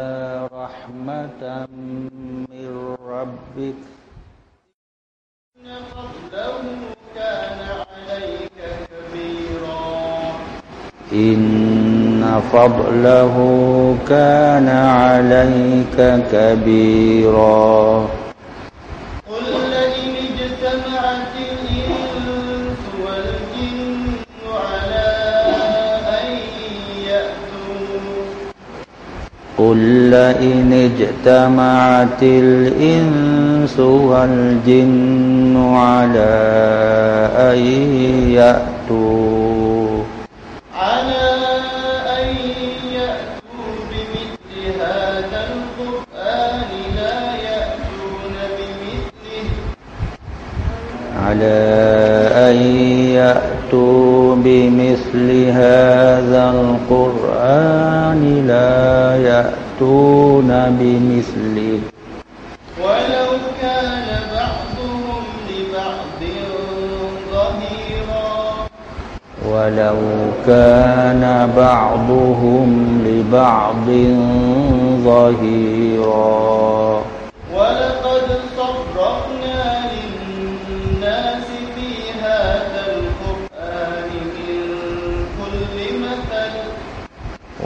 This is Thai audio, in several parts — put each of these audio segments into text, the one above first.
رحمة من ربك. إن فضله كان عليك كبيرا. إن فضله كان عليك كبيرا قل لئن اجتمعت الإنس والجن على أن يأتوا على أن يأتوا بمثل هذا القرآن لا يأتون بمثله على أن يأتوا بمثل هذا القرآن لا يأتون بمثله ولو كان بعضهم لبعض ظهيرا. ولو كان بعضهم لبعض ظهيرا.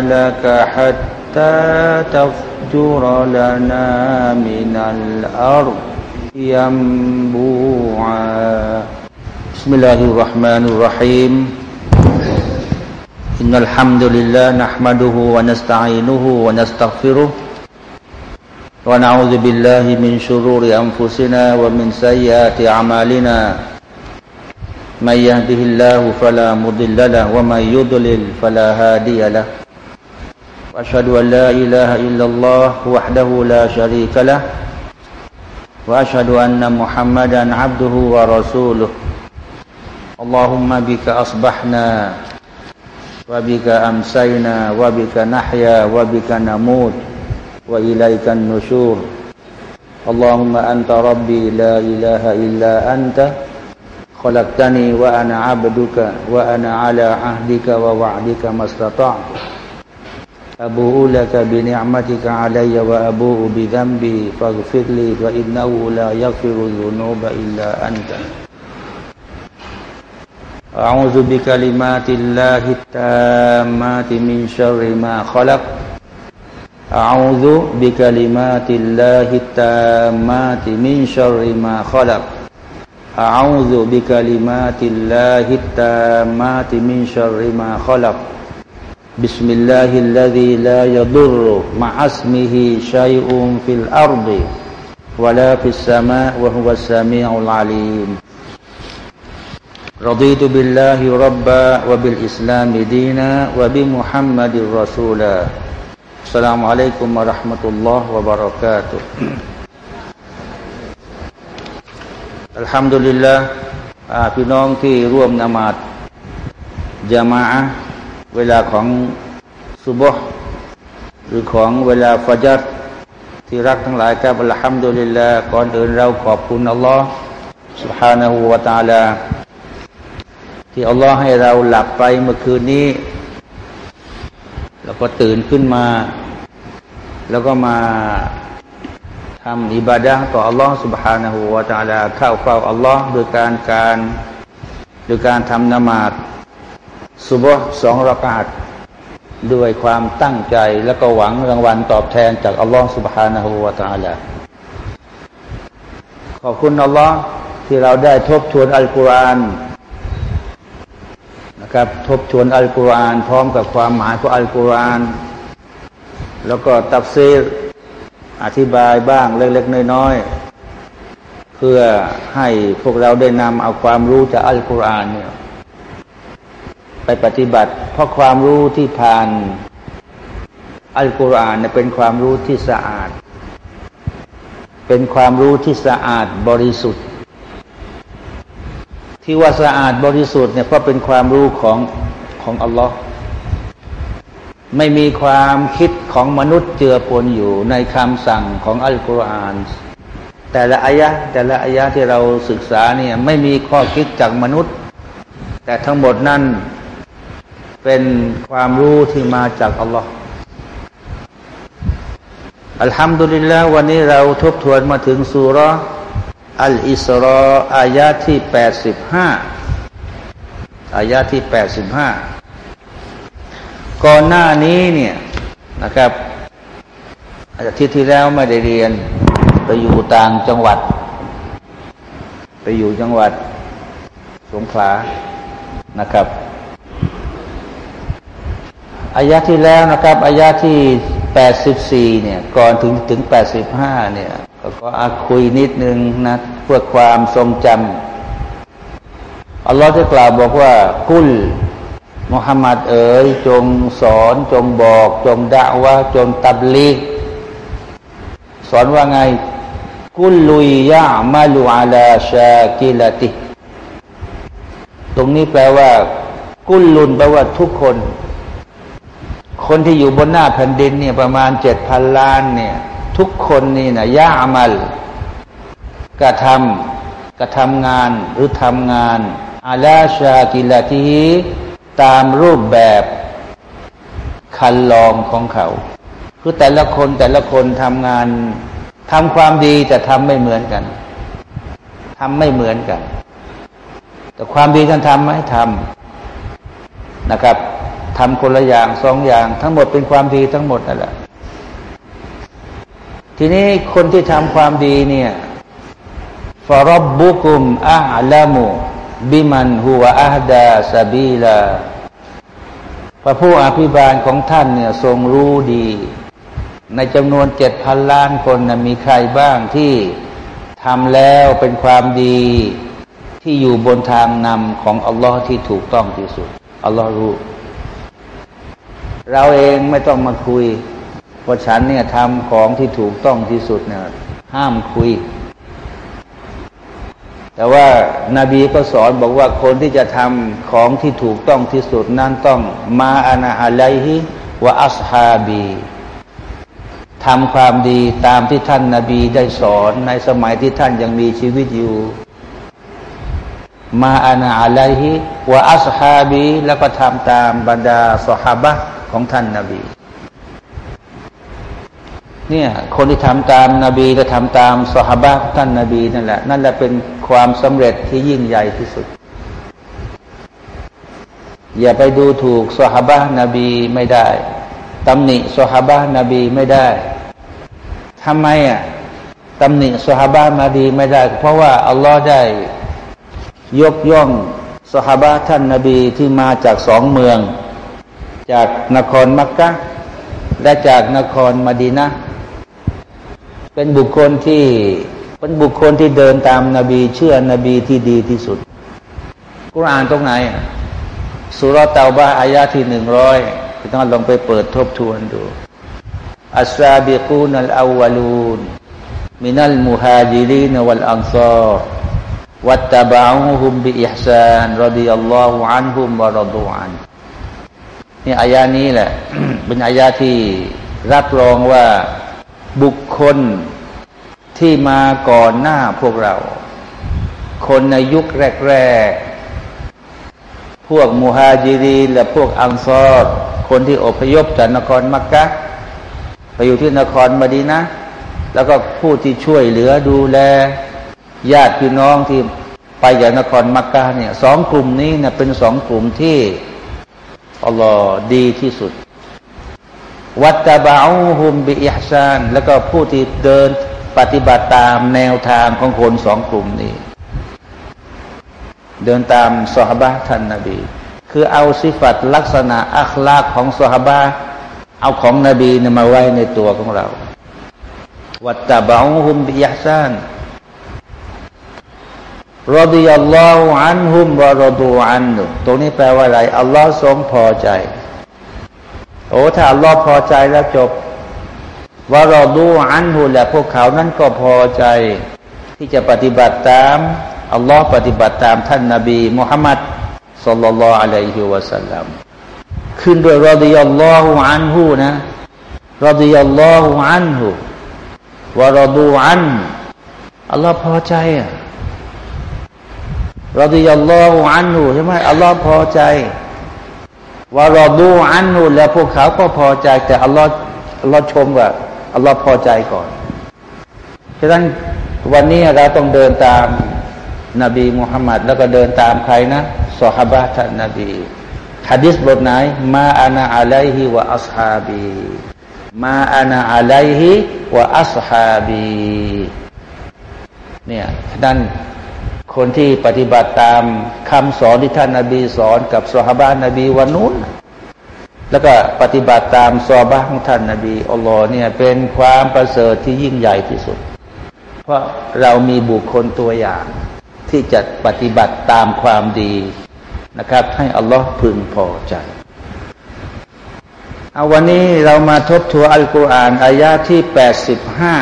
لك حتى تفجر لنا من الأرض ينبوعا. بسم الله الرحمن الرحيم. إن الحمد لله نحمده ونستعينه ونستغفره ونعوذ بالله من شرور أنفسنا ومن سيئات أعمالنا. من يهده الله فلا مضل له ومن يضلل فلا هادي له. أشهد أن لا إله إلا الله وحده لا شريك له وأشهد أن محمدا عبده ورسوله اللهم بك أصبحنا وبك أمسينا وبك نحيا وبك نموت وإليك النشور اللهم أنت ربي لا إله إلا أنت خلقتني وأنا عبدك وأنا على عهدك ووعدك ما استطعت أبوء لك بنعمتك علي وأبوء بذنبي فاغفر لي فإنه لا يغفر الذنوب إلا أنت. أعوذ بكلمات الله التامات من شر ما خلق. أعوذ بكلمات الله التامات من شر ما خلق. أعوذ بكلمات الله التامات من شر ما خلق. بسم الله الذي لا يضر مع اسمه شيء في الأرض ولا في السماء وهو السميع العليم رضيت بالله ربا وبالإسلام دينا وبمحمد رسولا السلام عليكم ورحمة الله وبركاته อัลฮัมดุลิลละพี่น้องที่ร่วมนมาดจามา เวลาของสุบฮ์หรือของเวลาฟาจัดที่รักทั้งหลายครับอัลฮัมดุลิลละก่อนอื่นเราขอบคุณอัลลอฮ์ سبحانه และ تعالى ที่อัลลอฮ์ให้เราหลับไปเมื่อคืนนี้ แล้วก็ตื่นขึ้นมา แล้วก็มาทำอิบาดะต่ออัลลอฮ์ سبحانه และ تعالى เข้าเฝ้าอัลลอฮ์โดยการการโดยการทำนมาด สุบฮ์สองรากาศด้วยความตั้งใจแล้วก็หวังรางวัลตอบแทนจากอัลลอฮ์ سبحانه และ تعالى ขอบคุณอัลลอฮ์ที่เราได้ทบทวนอัลกุรอานนะครับทบทวนอัลกุรอานพร้อมกับความหมายของอัลกุรอานแล้วก็ตัฟซีร อธิบายบ้างเล็กๆน้อยๆเพื่อให้พวกเราได้นำเอาความรู้จากอัลกุรอานเนี่ย ไปปฏิบัติ เพราะความรู้ที่ผ่าน อัลกุรอานเป็นความรู้ที่สะอาด เป็นความรู้ที่สะอาดบริสุทธิ์ ที่ว่าสะอาดบริสุทธิ์เนี่ยเพราะเป็นความรู้ของของอัลลอฮ์ไม่มีความคิดของมนุษย์เจือปนอยู่ในคำสั่งของอัลกุรอานแต่ละอายะแต่ละอายะที่เราศึกษาเนี่ยไม่มีข้อคิดจากมนุษย์ แต่ทั้งหมดนั้น เป็นความรู้ที่มาจากอัลลอฮ์อัลฮัมดุลิลละวันนี้เราทบทวนมาถึงสุรอัลอิสรออายะที่แปดสิบห้าอายะที่แปดสิบห้าก่อนหน้านี้เนี่ยนะครับอาทิตย์ที่แล้วไม่ได้เรียน ไปอยู่ต่างจังหวัด ไปอยู่จังหวัดสงขลานะครับ อายะที่แล้วนะครับอายะที่แปดสิบสี่เนี่ยก่อนถึงถึงแปดสิบห้าเนี่ยก็อาคุยนิดนึงนะเพื่อความทรงจำอัลลอฮฺได้กล่าวบอกว่า กุลมุฮัมมัดเอ๋ยจงสอนจงบอก จงด่าว่าจงตับลีกสอนว่าไง กุลลุยยะมาลูอาลาชากิลติ ตรงนี้แปลว่า กุลลุนแปลว่าทุกคน คนที่อยู่บนหน้าแผ่นดินเนี่ยประมาณเจ็ดพันล้านเนี่ย ทุกคนนี่นะยะอามัลกระทำกระทำงานหรือทำงานอาลาชากิลติตามรูปแบบคันลองของเขา คือแต่ละคนแต่ละคนทำงานทำความดีแต่ทำไม่เหมือนกันทำไม่เหมือนกัน แต่ความดีท่านทำไหมทำนะครับ ทำคนละอย่างสองอย่าง ทั้งหมดเป็นความดีทั้งหมดนั่นแหละ ทีนี้คนที่ทำความดีเนี่ยฟารบบุกุมอาลามูบิมันหัวอาดาซาบีลาพระผู้อภิบาลของท่านเนี่ยทรงรู้ดี ในจำนวนเจ็ดพันล้านคนนะมีใครบ้างที่ทำแล้วเป็นความดีที่อยู่บนทางนำของอัลลอฮ์ที่ถูกต้องที่สุดอัลลอฮ์รู้ เราเองไม่ต้องมาคุยว่าฉันเนี่ยทำของที่ถูกต้องที่สุดเนี่ยห้ามคุย แต่ว่านาบีก็สอนบอกว่าคนที่จะทำของที่ถูกต้องที่สุดนั้นต้องมาอานาอะไลฮิวะอัสฮาบีทำความดีตามที่ท่านนาบีได้สอนในสมัยที่ท่านยังมีชีวิตอยู่ มาอานาอะไลฮิวะอัสฮาบี แล้วก็ทำตามบรรดาสหาบะ ของท่านนาบี เนี่ยคนที่ทำตามนาบีก็ทำตามสหบะท่านนาบีนั่นแหละ นั่นแหละเป็นความสำเร็จที่ยิ่งใหญ่ที่สุด อย่าไปดูถูกสหบะนบีไม่ได้ตำหนิสหบะนบีไม่ได้ทำไมอะตำหนิสหบะนบีไม่ได้ เพราะว่าอัลลอฮ์ได้ยกย่องสหบะท่านนาบีที่มาจากสองเมือง จากนครมักกะและจากนครมดีนะเป็นบุคคลที่เป็นบุคคลที่เดินตามนาบีเชื่อนบีที่ดีที่สุดกุรอานตรงไหนสุรเตาบาอายาที่หนึ่งร้อยต้องลองไปเปิดทบทวนดูอัสซาบิกูนัลอาวลูนมินัลมุฮาจิรินวัลอันซอรวัตตบะฮุมบิอิฮซานรดิยัลลอฮุอันฮุมวะรดูอัน นี่อายานี้แหละ เป็นอายาที่รับรองว่าบุคคลที่มาก่อนหน้าพวกเรา คนในยุคแรก ๆ พวกมูฮาจิรีและพวกอังซอดคนที่อพยพจากนครมักกะไปอยู่ที่นครมดีนะ แล้วก็ผู้ที่ช่วยเหลือดูแล ญาติพี่น้องที่ไปจากนครมักกะเนี่ยสองกลุ่มนี้เนี่ยเป็นสองกลุ่มที่ อัลลอฮ์ดีที่สุด วัตตาบาอูฮุมบิอิฮซาน แล้วก็ผู้ที่เดินปฏิบัติตามแนวทางของคนสองกลุ่มนี้ เดินตามสหบะท่านนาบี คือเอาสิฟัตลักษณะอัคลากของสหบะเอาของนบีนมาไว้ในตัวของเรา วัตตะบะฮุมบิยห์ซาน รดิยัลลอฮุอันฮุมวะรดูอันตรงนี้แปลว่าอะไร อัลลอฮ์ทรงพอใจ โอ้ถ้าอัลลอฮ์พอใจแล้วจบวะรดูอันฮุและพวกเขานั้นก็พอใจ ที่จะปฏิบัติตาม อัลลอฮ์ปฏิบัติตามท่านนาบีมุฮัมมัดสัลลัลลอฮุอะลัยฮิวะสัลลัมขึ้นด้วยรดิยัลลอฮุอันฮุนะรดิยัลลอฮุอันฮุวะรดูอันอัลลอฮ์พอใจอะ รดิยัลลอฮุอันฮุใช่ไหมอัลลอฮ์พอใจวะรดูอันฮุและพวกเขาก็พอใจ แต่อัลลอฮ์อัลลอฮ์ชมว่าอัลลอฮ์พอใจก่อนฉะนั้นวันนี้เราต้องเดินตามนบีมุฮัมมัดแล้วก็เดินตามใครนะสฮาบะท่านนบีฮะดิษบทไหน มาอานาอะลัยฮิวะอัศฮาบีมาอานาอะลัยฮิวะอัศฮาบีเนี่ยนั่น คนที่ปฏิบัติตามคำสอนที่ท่านนาบีสอนกับสฮาบะนบีวันนู้น แล้วก็ปฏิบัติตามซอบะของท่านนาบีอัลลอฮ์เนี่ยเป็นความประเสริฐที่ยิ่งใหญ่ที่สุด เพราะเรามีบุคคลตัวอย่าง ที่จะปฏิบัติตามความดีนะครับ ให้อัลลอฮ์พึงพอใจเอาวันนี้เรามาทบทวนอัลกุรอานอายาที่แปดสิบห้า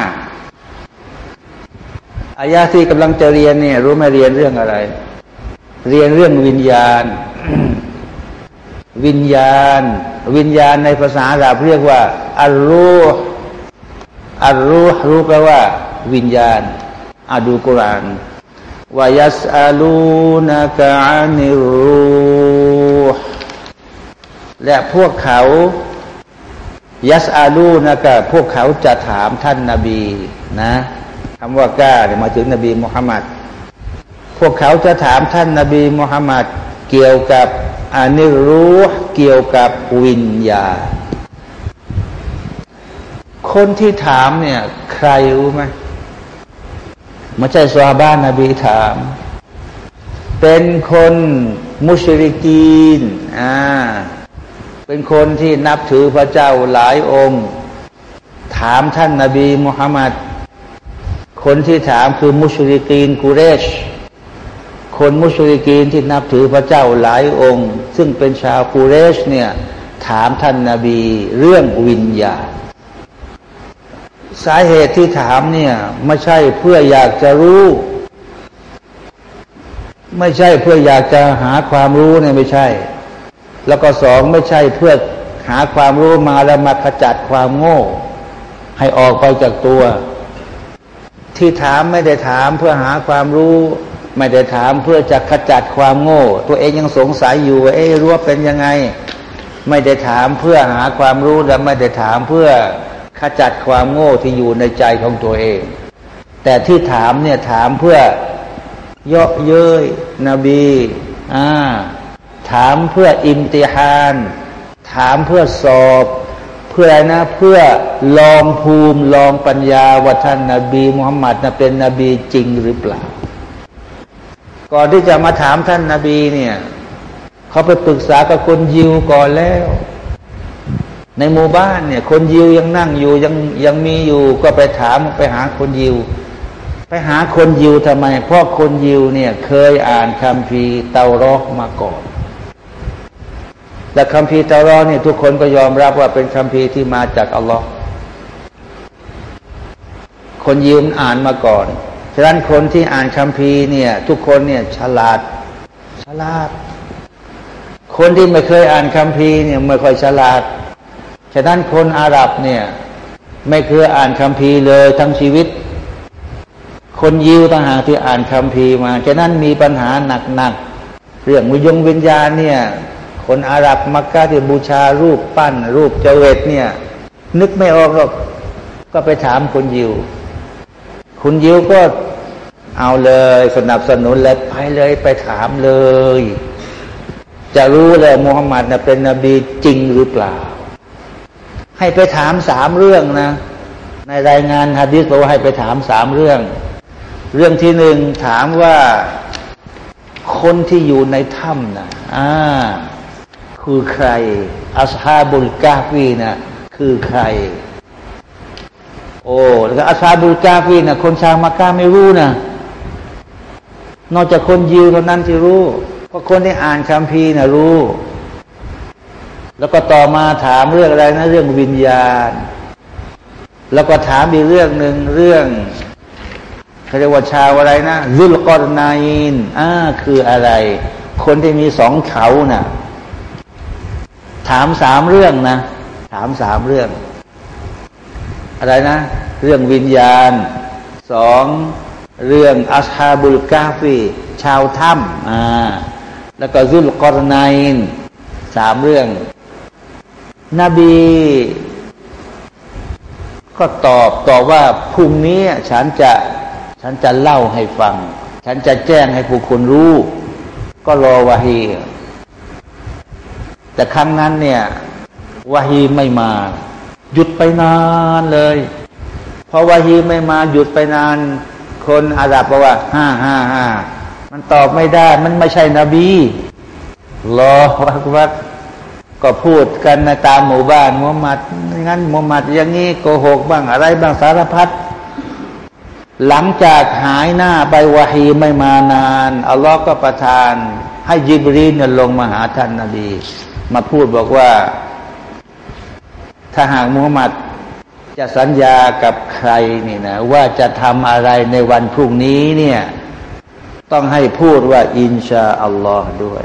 อายาที่กำลังจะเรียนเนี่ยรู้ไหมเรียนเรื่องอะไร เรียนเรื่องวิญญาณ วิญญาณ วิญญาณในภาษาอาหรับเรียกว่าอัลรูห์อัลรูห์รู้แปลว่า วิญญาณอาดูกุรานวายัสอาลูนากอานิรูห์และพวกเขายัสอาลูนะกพวกเขาจะถามท่านนาบีนะ คำว่ากล้าเนี่ยมาถึงนบีมุฮัมมัดพวกเขาจะถามท่านนบีมุฮัมมัดเกี่ยวกับอานิรู้เกี่ยวกับวิญญา คนที่ถามเนี่ย ใครรู้ไหมไม่ใช่สวาบ้านนบีถาม เป็นคนมุชริกีนอ่าเป็นคนที่นับถือพระเจ้าหลายองค์ ถามท่านนาบีมุฮัมมัด คนที่ถามคือมุชริกีนกุเรช คนมุชริกีนที่นับถือพระเจ้าหลายองค์ ซึ่งเป็นชาวกุเรชเนี่ยถามท่านนาบีเรื่องวิญญาณสาเหตุที่ถามเนี่ยไม่ใช่เพื่ออยากจะรู้ ไม่ใช่เพื่ออยากจะหาความรู้เนี่ยไม่ใช่ แล้วก็สองไม่ใช่เพื่อหาความรู้มาแล้วมาขจัดความโง่ ให้ออกไปจากตัว ที่ถามไม่ได้ถามเพื่อหาความรู้ ไม่ได้ถามเพื่อจะขจัดความโง่ ตัวเองยังสงสัยอยู่เอ๊รู้ว่าเป็นยังไง ไม่ได้ถามเพื่อหาความรู้และไม่ได้ถามเพื่อขจัดความโง่ที่อยู่ในใจของตัวเอง แต่ที่ถามเนี่ยถามเพื่อเยาะเย้ยนบีอ่าถามเพื่ออิมติฮาน ถามเพื่อสอบ พื่ออะไรนะ เพื่อลองภูมิลองปัญญาว่าท่านนาบีมุฮัมมัดนะเป็นนบีจริงหรือเปล่า ก่อนที่จะมาถามท่านนาบีเนี่ยเขาไปปรึกษากับคนยิวก่อนแล้ว ในหมู่บ้านเนี่ย คนยิวยังนั่งอยู่ยังยังมีอยู่ก็ไปถามไปหาคนยิว ไปหาคนยิวทำไม เพราะคนยิวเนี่ย เคยอ่านคัมภีร์เตารอกมาก่อน แต่คัมภีร์เตารอเนี่ยทุกคนก็ยอมรับว่าเป็นคัมภีร์ที่มาจากอัลลอฮ์คนยิวอ่านมาก่อน ฉะนั้นคนที่อ่านคัมภีร์เนี่ย ทุกคนเนี่ยฉลาด ฉลาด คนที่ไม่เคยอ่านคัมภีร์เนี่ยไม่ค่อยฉลาด ฉะนั้นคนอาหรับเนี่ย ไม่เคยอ่านคัมภีร์เลยทั้งชีวิต คนยิวต่างหากที่อ่านคัมภีร์มา ฉะนั้นมีปัญหาหนักๆเรื่องวิญญงวิญญาณเนี่ย คนอาหรับมักกะที่บูชารูปปั้น รูปเจเวตเนี่ย นึกไม่ออกหรอก ก็ไปถามคนยิว คุณยิวก็เอาเลยสนับสนุนเลยไปเลยไปถามเลย จะรู้เลยมุฮัมหมัดเป็นนบีจริงหรือเปล่า ให้ไปถามสามเรื่องนะ ในรายงานฮะดิษบอกว่าให้ไปถามสามเรื่อง เรื่องที่หนึ่งถามว่าคนที่อยู่ในถ้ำนะอ่า คือใครอัสฮาบุลกาฟีนะคือใคร โอ้แล้วก็อาชาบุลกาฟีนะคนชาวมักกะไม่รู้นะนอกจากคนยิวเท่านั้นที่รู้เพราะคนที่อ่านคัมภีร์นะรู้ แล้วก็ต่อมาถามเรื่องอะไรนะ เรื่องวิญญาณ แล้วก็ถามอีกเรื่องหนึ่งเรื่องเขาเรียกว่าชาวอะไรนะรุลกอรนาอินอ่าคืออะไร คนที่มีสองเขานะ่ะ ถามสามเรื่องนะ ถามสามเรื่อง อะไรนะ เรื่องวิญญาณสองเรื่องอัชฮาบุลกาฟีชาวถ้ำอ่าแล้วก็รุลกอรนาอินสามเรื่อง นบี ก็ตอบตอบว่าพรุ่งนี้ฉันจะฉันจะเล่าให้ฟัง ฉันจะแจ้งให้ผู้คนรู้ ก็รอวาฮี แต่ครั้งนั้นเนี่ยวาฮีไม่มา หยุดไปนานเลยเพอวาฮีไม่มาหยุดไปนาน คนอาหรับบอกว่าห้าห้าห้ามันตอบไม่ได้มันไม่ใช่นบีรอวักวักก็พูดกันในตามหมู่บ้านมุฮัมมัดงั้นมุฮัมมัดอย่างนี้โกหกบ้างอะไรบ้างสารพัดหลังจากหายหน้าไปวาฮีไม่มานานอัลลอฮ์ก็ประทาน ให้ยิบรีนลงมาหาท่านนาบี มาพูดบอกว่า ถ้าหากมุฮัมมัดจะสัญญากับใครนี่นะว่าจะทำอะไรในวันพรุ่งนี้เนี่ย ต้องให้พูดว่า อินชาอัลลอฮ์ด้วย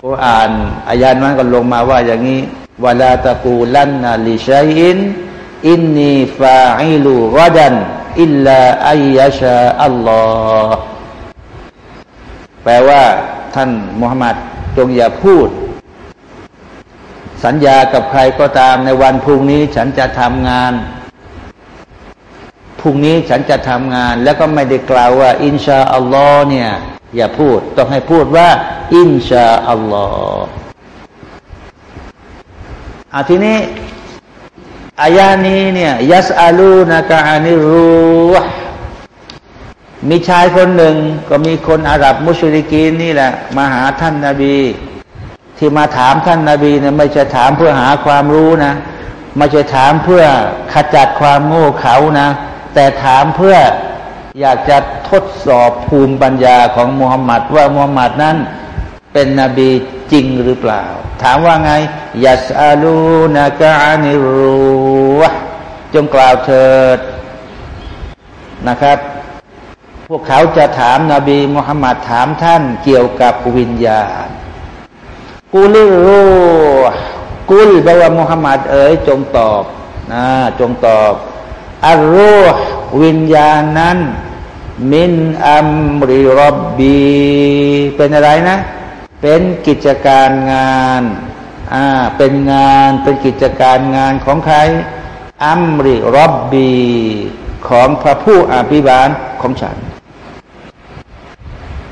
พออ่านอายานนั้นก็ลงมาว่าอย่างนี้วลาตะกูลันนาลิชัยอินอินนีฟาอิลูรดันอิลลาอัยยะชาอัลลอฮ์ ลว่าท่านมุฮัมมัดจงอย่าพูด สัญญากับใครก็ตามในวันพรุ่งนี้ฉันจะทำงานพรุ่งนี้ฉันจะทำงาน แล้วก็ไม่ได้กล่าวว่า อินชาอัลลอฮ์เนี่ย อย่าพูด ต้องให้พูดว่า อินชาอัลลอฮ์อาทีนี้อายานี้เนี่ยยัสอาลูนากาอานิรูห มีชายคนหนึ่งก็มีคนอาหรับมุชริกีนนี่แหละ มาหาท่านนาบี ที่มาถามท่านนาบีเนี่ยไม่ใช่ถามเพื่อหาความรู้นะไม่ใช่ถามเพื่อขจัดความโง่เขานะ แต่ถามเพื่ออยากจะทดสอบภูมิปัญญาของมุฮัมมัดว่ามุฮัมมัดนั้นเป็นนบีจริงหรือเปล่า ถามว่าไงยัสอาลูนากานิรูจงกล่าวเถิดนะครับ พวกเขาจะถามนาบีมุฮัมมัดถามท่านเกี่ยวกับวิญญาณกูลิรูกุลแปลว่ามุฮัมมัดเอ๋ยจงตอบนะจงตอบอัลรูวิญญาณนั้น มินอัมริรบบีเป็นอะไรนะ เป็นกิจการงานอ่าเป็นงานเป็นกิจการงานของใครอัมริรอบบีของพระผู้อภิบาลของฉัน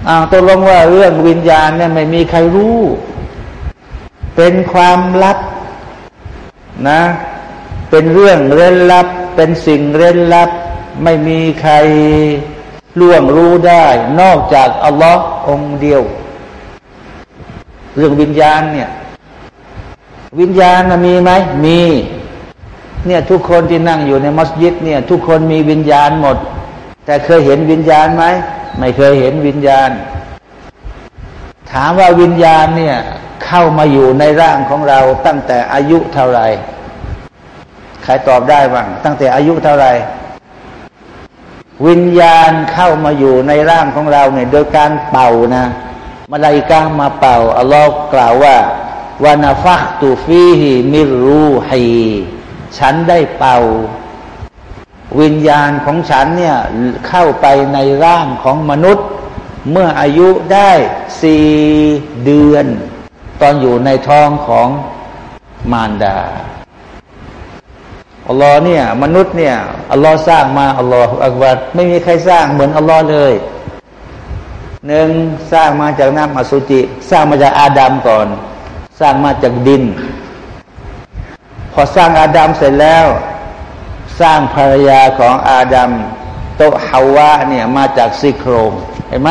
อ่าตกลงว่าเรื่องวิญญาณเนี่ยไม่มีใครรู้ เป็นความลับนะ เป็นเรื่องเร้นลับ เป็นสิ่งเร้นลับ ไม่มีใครล่วงรู้ได้ นอกจากอัลลอฮ์องเดียว เรื่องวิญญาณเนี่ยวิญญาณมีไหม มี เนี่ยทุกคนที่นั่งอยู่ในมัสยิดเนี่ย ทุกคนมีวิญญาณหมด แต่เคยเห็นวิญญาณไหม ไม่เคยเห็นวิญญาณ ถามว่าวิญญาณเนี่ยเข้ามาอยู่ในร่างของเราตั้งแต่อายุเท่าไหร่ใครตอบได้บ้างตั้งแต่อายุเท่าไหร่วิญญาณเข้ามาอยู่ในร่างของเราเนี่ยโดยการเป่านะมาลายกามาเป่าอัลลอฮ์กล่าวว่าวานาฟักตูฟีฮิมิรูฮีฉันได้เป่า วิญญาณของฉันเนี่ยเข้าไปในร่างของมนุษย์ เมื่ออายุได้สี่เดือน ตอนอยู่ในท้องของมารดาอัลลอฮ์เนี่ยมนุษย์เนี่ยอัลลอฮ์สร้างมาอัลลอฮ์อักบัดไม่มีใครสร้างเหมือนอัลลอฮ์เลยหนึ่งสร้างมาจากน้ำอสุจิ สร้างมาจากอาดัมก่อน สร้างมาจากดิน พอสร้างอาดัมเสร็จแล้ว สร้างภรรยาของอาดัมโตฮาวะเนี่ยมาจากซี่โครงเห็นไหม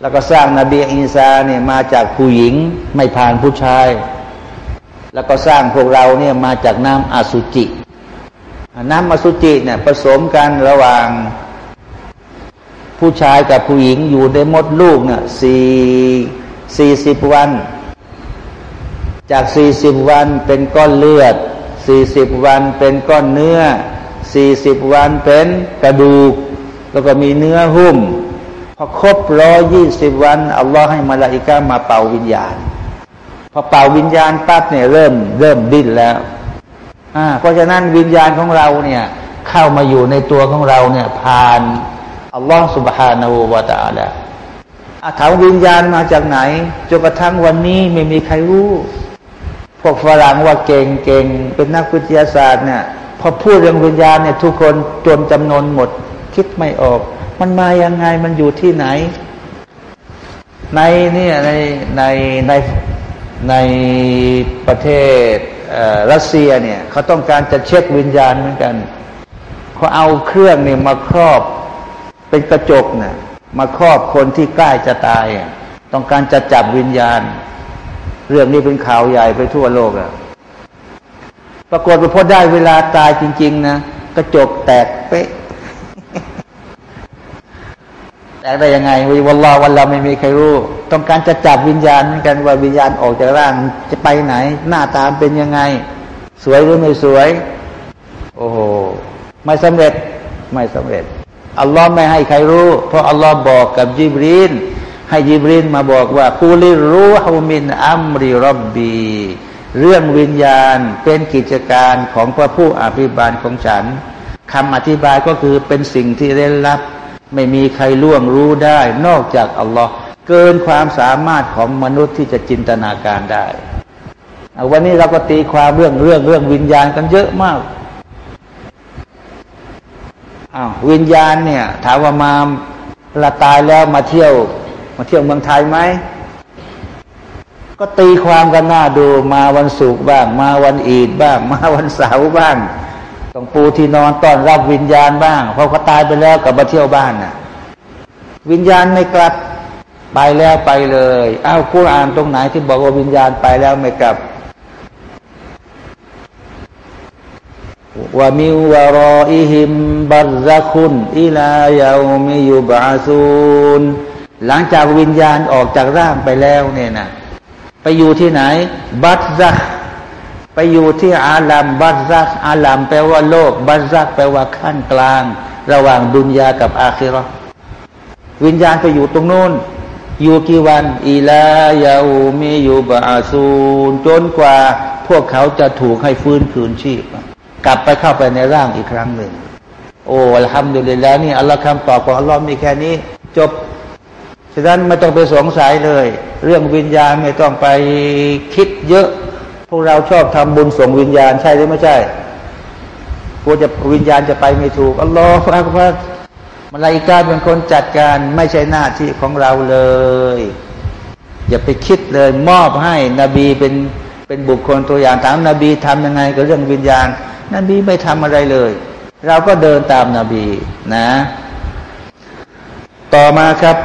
แล้วก็สร้างนาบีอินซาเนี่ยมาจากผู้หญิงไม่ผ่านผู้ชาย แล้วก็สร้างพวกเราเนี่ยมาจากน้ำอสุจิ น้ำมาสุจิเนี่ยผสมกันระหว่าง ผู้ชายกับผู้หญิงอยู่ในมดลูกเนี่ยสี่สี่สิบวัน จากสี่สิบวันเป็นก้อนเลือด สี่สิบวันเป็นก้อนเนื้อสี่สิบวันเป็นกระดูก แล้วก็มีเนื้อหุ้ม พอครบร้อยี่สิบวันอัลลอฮ์ให้มาลาอิกามาเป่าวิญญาณ พอเป่าวิญญาณปั๊บเนี่ยเริ่มเริ่มดิ้นแล้วเพราะฉะนั้นวิญญาณของเราเนี่ยเข้ามาอยู่ในตัวของเราเนี่ยผ่านอัลลอฮ์ سبحانه และ تعالى ถามวิญญาณมาจากไหนจนกระทั่งวันนี้ไม่มีใครรู้ พ วกฝรั่งว่าเก่งเก่งเป็นนักวิทยาศาสตร์เนี่ยพอพูดเรื่องวิญญาณเนี่ยทุกคนจนจำนวนหมด คิดไม่ออก มันมายังไงมันอยู่ที่ไหน ในเนี่ยในในในในประเทศรัสเซียเนี่ยเขาต้องการจะเช็ควิญญาณเหมือนกันเขาเอาเครื่องเนี่ยมาครอบเป็นกระจกเนี่ยมาครอบคนที่ใกล้จะตาย ต้องการจะจับวิญญาณ เรื่องนี้เป็นข่าวใหญ่ไปทั่วโลกอะปรากฏว่าพอได้เวลาตายจริง ๆ นะกระจกแตกเป๊ะแตกได้ยังไงวันรอวันเราไม่มีใครรู้ ต้องการจะจับวิญญาณเหมือนกันว่าวิญญาณออกจากร่างจะไปไหน หน้าตามเป็นยังไง สวยหรือไม่สวย โอ้โหไม่สำเร็จไม่สำเร็จอัลลอฮ์ไม่ให้ใครรู้ เพราะอัลลอฮ์บอกกับยิบรีน ให้ยิบรีนมาบอกว่ากูลิรู้ฮามินอัมริรบบีเรื่องวิญญาณเป็นกิจการของพระผู้อภิบาลของฉันคำอธิบายก็คือเป็นสิ่งที่ได้รับ ไม่มีใครล่วงรู้ได้ นอกจากอัลลอฮ์เกินความสามารถของมนุษย์ที่จะจินตนาการได้วันนี้เราก็ตีความเรื่องเรื่องเรื่องวิญญาณกันเยอะมากอ้าววิญญาณเนี่ย ถามว่ามาละตายแล้วมาเที่ยว มาเที่ยวเมืองไทยไหมก็ตีความกันหน้าดูมาวันศุกร์บ้าง มาวันอีดบ้าง มาวันเสาร์บ้างต้องปูที่นอนต้อนรับวิญญาณบ้างพอเขาตายไปแล้วกลับมาเที่ยวบ้านน่ะ วิญญาณไม่กลับไปแล้วไปเลยอ้าวคุรานตรงไหนที่บอกว่าวิญญาณไปแล้วไม่กลับว่ามิวรออิหิมบัรซคุนอิลายามิยุบาซูน หลังจากวิญญาณออกจากร่างไปแล้วเนี่ยนะไปอยู่ที่ไหน บัตซักไปอยู่ที่อาลัมบัตซักอาลัมแปลว่าโลก บัตซักแปลว่าขั้นกลาง ระหว่างดุนยากับอาคิรอวิญญาณไปอยู่ตรงนู้นอยู่กี่วันอิลายามิยุบาซูนจนกว่า พวกเขาจะถูกให้ฟื้นคืนชีพ กลับไปเข้าไปในร่างอีกครั้งหนึ่ง โอ้ทำดูเลยแล้วนี่อัลลอฮ์คำตอบของอัลลอฮ์มีแค่นี้ จบ ฉะนั้นไม่ต้องไปสงสัยเลย เรื่องวิญญาณไม่ต้องไปคิดเยอะ พวกเราชอบทำบุญส่งวิญญาณใช่หรือไม่ใช่กลัวจะวิญญาณจะไปไม่ถูกอัลลอฮ์อักบัรมาลายกาเป็นคนจัดการไม่ใช่หน้าที่ของเราเลย อย่าไปคิดเลยมอบให้นบีเป็นเป็นบุคคลตัวอย่างถามนาบีทำยังไงกับเรื่องวิญญาณ นบีไม่ทำอะไรเลย เราก็เดินตามนาบีนะ ต่อมาครับ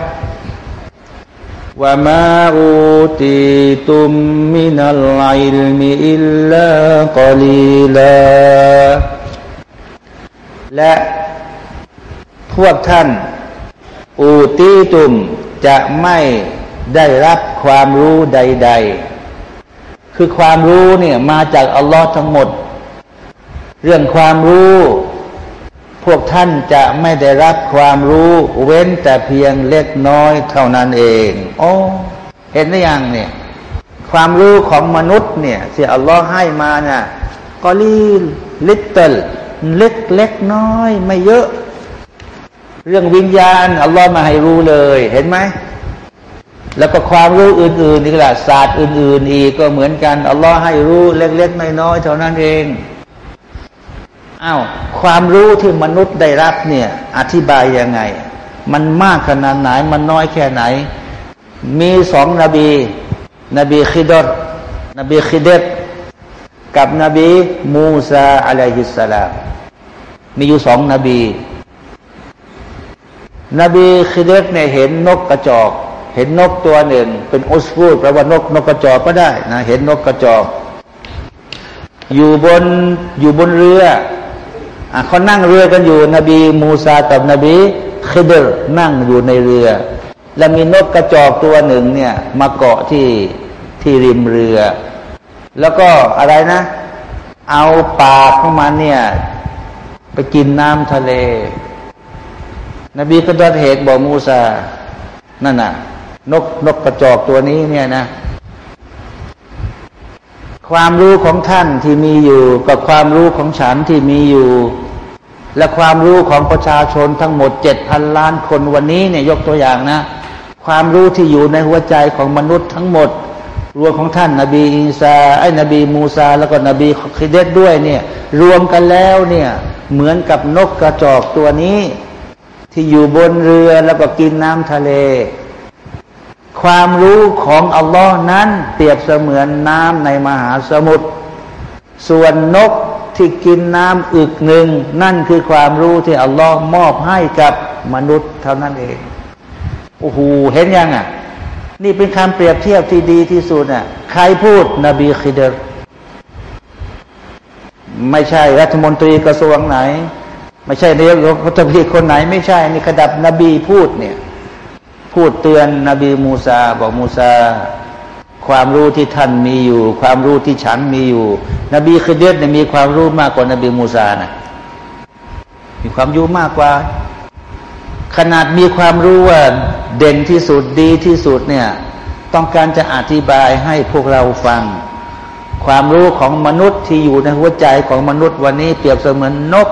ว่ามาอูติตุมมินัลไลลมิอิลลากอลีลาและพวกท่าน อูตีตุมจะไม่ได้รับความรู้ใด ๆ คือความรู้เนี่ยมาจากอัลลอฮ์ทั้งหมด เรื่องความรู้ พวกท่านจะไม่ได้รับความรู้เว้นแต่เพียงเล็กน้อยเท่านั้นเอง โอ้เห็นหรือยังเนี่ย ความรู้ของมนุษย์เนี่ยที่อัลลอฮ์ให้มาเนี่ยกอลีลิตเติลเล็กเล็กน้อย ไม่เยอะ เรื่องวิญญาณอัลลอฮ์มาให้รู้เลยเห็นไหมแล้วก็ความรู้อื่นๆนี่แหละศาสตร์อื่น ๆ อีกก็เหมือนกันอัลลอฮ์ให้รู้เล็กๆน้อยๆเท่านั้นเอง อา้าวความรู้ที่มนุษย์ได้รับเนี่ย อธิบายยังไง มันมากขนาดไหน มันน้อยแค่ไหน มีสองนบี นบีคิดรนบีคิดเดตกับนบีมูซาอะลัยฮิสสลามมีอยู่สองนบี นบีคิดเดตเนี่ยเห็นนกกระจอก เห็นนกตัวหนึ่ง เป็นอุสฟูดแปลว่านกนกกระจอกก็ได้นะเห็นนกกระจอก อยู่บนอยู่บนเรือ เขานั่งเรือกันอยู่นบีมูซากับนบีคิดรนั่งอยู่ในเรือ แล้วมีนกกระจอกตัวหนึ่งเนี่ยมาเกาะที่ที่ริมเรือ แล้วก็อะไรนะ เอาปากของมันเนี่ยไปกินน้ำทะเล นบีก็ตรัสเหตุบอกมูซานั่นน่ะ นกนกกระจอกตัวนี้เนี่ยนะ ความรู้ของท่านที่มีอยู่ กับความรู้ของฉันที่มีอยู่ และความรู้ของประชาชนทั้งหมดเจ็ดพันล้านคนวันนี้เนี่ยยกตัวอย่างนะ ความรู้ที่อยู่ในหัวใจของมนุษย์ทั้งหมดรวมของท่าน นบีอิสาไอ้นบีมูซา แล้วก็นบีคิเดตด้วยเนี่ยรวมกันแล้วเนี่ยเหมือนกับนกกระจอกตัวนี้ ที่อยู่บนเรือแล้วก็กินน้ำทะเล ความรู้ของอัลลอฮ์นั้นเปรียบเสมือนน้ำในมหาสมุทร ส่วนนกที่กินน้ำอึกหนึ่ง นั่นคือความรู้ที่อัลลอฮ์มอบให้กับมนุษย์เท่านั้นเอง โอ้โห เห็นยังอะ นี่เป็นคำเปรียบเทียบที่ดีที่สุดอะ ใครพูดนบีคิดรไม่ใช่รัฐมนตรีกระทรวงไหน ไม่ใช่นายกรัฐมนตรีคนไหน ไม่ใช่นี่กระดับนบีพูดเนี่ย พูดเตือนนบีมูซาบอกมูซาความรู้ที่ท่านมีอยู่ ความรู้ที่ฉันมีอยู่ นบีคิดเดเนี่ยมีความรู้มากกว่านบีมูซานะมีความรู้มากกว่า ขนาดมีความรู้ว่าเด่นที่สุดดีที่สุดเนี่ยต้องการจะอธิบายให้พวกเราฟัง ความรู้ของมนุษย์ที่อยู่ในหัวใจของมนุษย์วันนี้เปรียบเสมือนนก